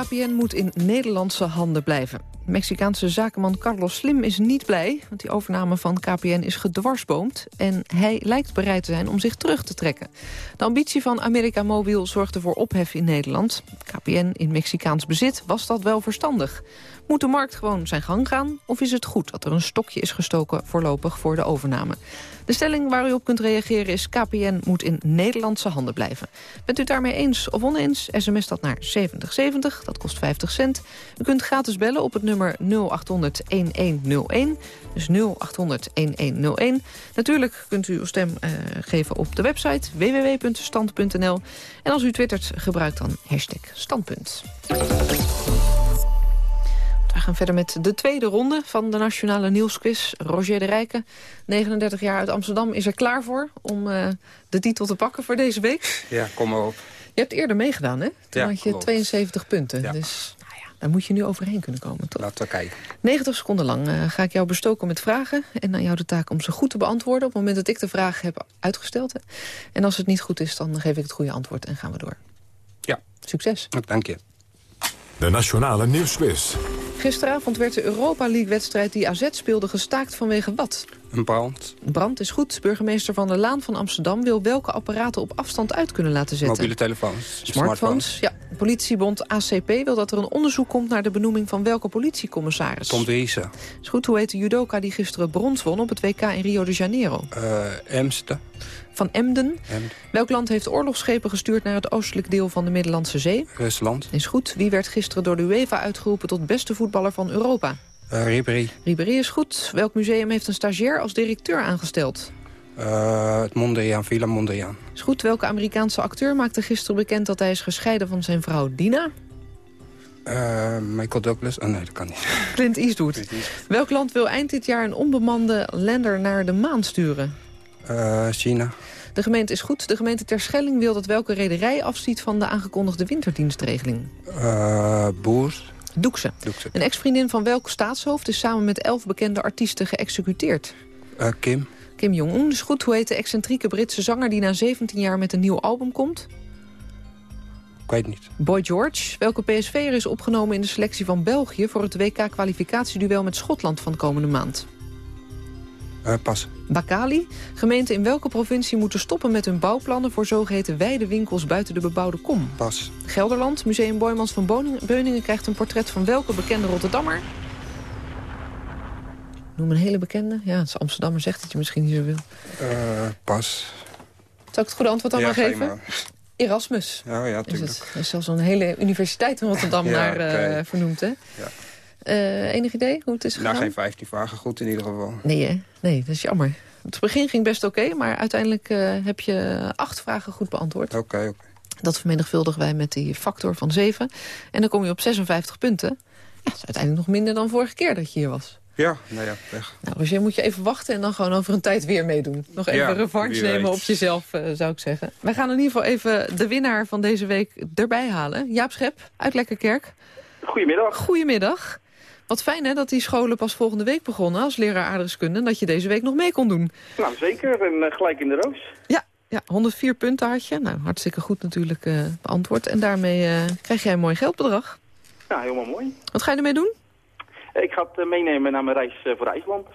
KPN moet in Nederlandse handen blijven. Mexicaanse zakenman Carlos Slim is niet blij... want die overname van KPN is gedwarsboomd... en hij lijkt bereid te zijn om zich terug te trekken. De ambitie van America Mobil zorgde voor ophef in Nederland. KPN in Mexicaans bezit was dat wel verstandig. Moet de markt gewoon zijn gang gaan? Of is het goed dat er een stokje is gestoken voorlopig voor de overname? De stelling waar u op kunt reageren is... KPN moet in Nederlandse handen blijven. Bent u daarmee eens of oneens? SMS dat naar 7070, dat kost 50 cent. U kunt gratis bellen op het nummer 0800-1101. Dus 0800-1101. Natuurlijk kunt u uw stem uh, geven op de website www.stand.nl. En als u twittert, gebruik dan hashtag standpunt. We gaan verder met de tweede ronde van de Nationale Nieuwsquiz. Roger de Rijken, 39 jaar uit Amsterdam, is er klaar voor... om uh, de titel te pakken voor deze week. Ja, kom maar op. Je hebt eerder meegedaan, hè? Toen ja, had je klopt. 72 punten. Ja. Dus nou ja, daar moet je nu overheen kunnen komen, toch? Laten we kijken. 90 seconden lang uh, ga ik jou bestoken met vragen. En aan jou de taak om ze goed te beantwoorden... op het moment dat ik de vraag heb uitgesteld. Hè. En als het niet goed is, dan geef ik het goede antwoord en gaan we door. Ja. Succes. Dank je. De Nationale Nieuwsquiz. Gisteravond werd de Europa League-wedstrijd die AZ speelde gestaakt vanwege wat? Een brand. Brand is goed. Burgemeester Van der Laan van Amsterdam wil welke apparaten op afstand uit kunnen laten zetten. Mobiele telefoons. Smartphones. Smartphones. Ja. Politiebond ACP wil dat er een onderzoek komt naar de benoeming van welke politiecommissaris. Tom Wiese. Is goed. Hoe heet de judoka die gisteren brons won op het WK in Rio de Janeiro? Uh, Emsten. Van Emden. Emden. Welk land heeft oorlogsschepen gestuurd naar het oostelijk deel van de Middellandse Zee? Rusland. Is goed. Wie werd gisteren door de UEFA uitgeroepen tot beste voetballer van Europa? Uh, Ribéry. Ribéry is goed. Welk museum heeft een stagiair als directeur aangesteld? Uh, het Mondriaan, Villa Mondriaan. Is goed. Welke Amerikaanse acteur maakte gisteren bekend dat hij is gescheiden van zijn vrouw Dina? Uh, Michael Douglas? Oh nee, dat kan niet. Clint Eastwood. Clint Eastwood. Welk land wil eind dit jaar een onbemande lander naar de maan sturen? Uh, China. De gemeente is goed. De gemeente Terschelling wil dat welke rederij afziet van de aangekondigde winterdienstregeling? Uh, boer. Doekse. Doekse. Een ex-vriendin van welk staatshoofd is samen met elf bekende artiesten geëxecuteerd? Kim. Kim Jong-un is goed. Hoe heet de excentrieke Britse zanger die na 17 jaar met een nieuw album komt? Ik weet niet. Boy George. Welke PSV'er is opgenomen in de selectie van België... voor het WK-kwalificatieduel met Schotland van komende maand? Uh, pas. Bakali. Gemeenten in welke provincie moeten stoppen met hun bouwplannen... voor zogeheten wijde winkels buiten de bebouwde kom? Pas. Gelderland. Museum Boymans van Beuningen krijgt een portret van welke bekende Rotterdammer? Noem een hele bekende. Ja, het is Amsterdammer, zegt dat je misschien niet zo wil. Uh, pas. Zal ik het goede antwoord dan ja, maar geven? Erasmus. Ja, ja, tuurlijk. Is het. Er is zelfs een hele universiteit in Rotterdam ja, naar okay. uh, vernoemd, hè? Ja. Uh, enig idee hoe het is gegaan? Nou, geen 15 vragen goed in ieder geval. Nee, hè? Nee, dat is jammer. Het begin ging best oké, okay, maar uiteindelijk heb je acht vragen goed beantwoord. Oké, okay, oké. Dat vermenigvuldigen wij met die factor van 7. En dan kom je op 56 punten. Ja, dat is uiteindelijk nog minder dan vorige keer dat je hier was. Ja, nou ja, weg. Nou, Roger, moet je even wachten en dan gewoon over een tijd weer meedoen. Nog even ja, revanche nemen op jezelf, uh, zou ik zeggen. Wij gaan in ieder geval even de winnaar van deze week erbij halen. Jaap Schep, uit Lekkerkerk. Goedemiddag. Goedemiddag. Wat fijn hè, dat die scholen pas volgende week begonnen als leraar aardrijkskunde... en dat je deze week nog mee kon doen. Nou, zeker. En uh, gelijk in de roos. Ja, ja, 104 punten had je. Nou, hartstikke goed natuurlijk uh, beantwoord. En daarmee uh, krijg jij een mooi geldbedrag. Ja, helemaal mooi. Wat ga je ermee doen? Ik ga het meenemen naar mijn reis voor IJsland.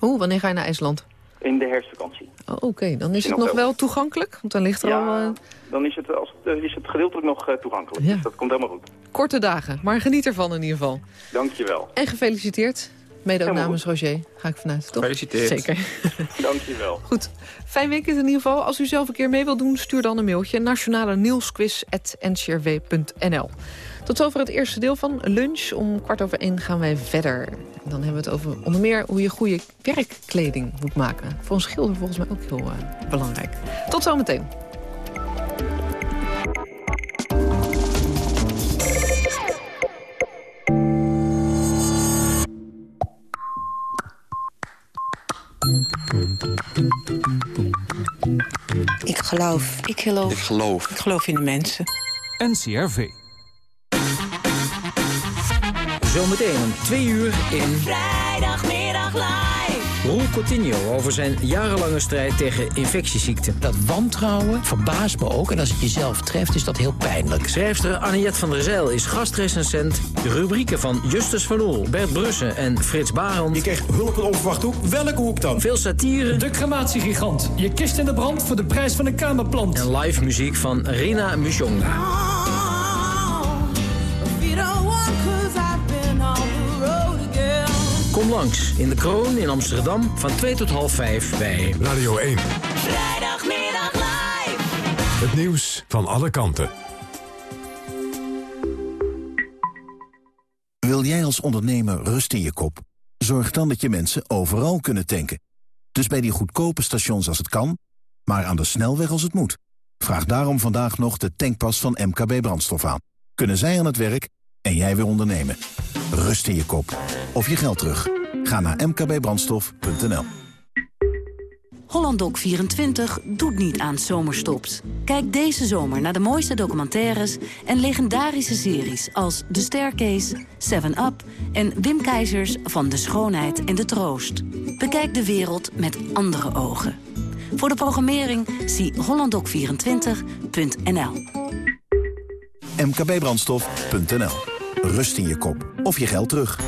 Oeh, wanneer ga je naar IJsland? In de herfstvakantie. Oh, Oké, okay. dan is het nog wel toegankelijk? Want dan ligt er ja, al... Uh... dan is het, als, is het gedeeltelijk nog uh, toegankelijk. Ja. Dus dat komt helemaal goed. Korte dagen, maar geniet ervan in ieder geval. Dankjewel. En gefeliciteerd. Mede ook namens Roger, ga ik vanuit, toch? Gefeliciteerd. Zeker. Dankjewel. Goed. Fijn weekend in ieder geval. Als u zelf een keer mee wilt doen, stuur dan een mailtje. Nationale nieuwsquiz.ncrw.nl tot zover het eerste deel van lunch. Om kwart over één gaan wij verder. Dan hebben we het over onder meer hoe je goede werkkleding moet maken. Voor een schilder volgens mij ook heel eh, belangrijk. Tot zometeen. Ik geloof. Ik geloof. Ik geloof. Ik geloof in de mensen. NCRV. Zometeen om twee uur in... Vrijdagmiddag live. Roel Coutinho over zijn jarenlange strijd tegen infectieziekten. Dat wantrouwen verbaast me ook. En als het jezelf treft, is dat heel pijnlijk. Schrijfster Annette van der Zijl is gastrecensent. De rubrieken van Justus van Oel, Bert Brussen en Frits Barend. Je krijgt hulp in onverwachte hoek. Welke hoek dan? Veel satire. De crematiegigant. Je kist in de brand voor de prijs van een kamerplant. En live muziek van Rina Mujonga. Langs in de Kroon in Amsterdam van 2 tot half 5 bij Radio 1. Vrijdagmiddag live. Het nieuws van alle kanten. Wil jij als ondernemer rust in je kop? Zorg dan dat je mensen overal kunnen tanken. Dus bij die goedkope stations als het kan, maar aan de snelweg als het moet. Vraag daarom vandaag nog de tankpas van MKB Brandstof aan. Kunnen zij aan het werk en jij weer ondernemen. Rust in je kop. Of je geld terug. Ga naar mkbbrandstof.nl Hollandok 24 doet niet aan zomerstops. Kijk deze zomer naar de mooiste documentaires en legendarische series als The Staircase, 7-Up en Wim Keizers van De Schoonheid en de Troost. Bekijk de wereld met andere ogen. Voor de programmering zie hollandok24.nl. mkbbrandstof.nl Rust in je kop. Of je geld terug.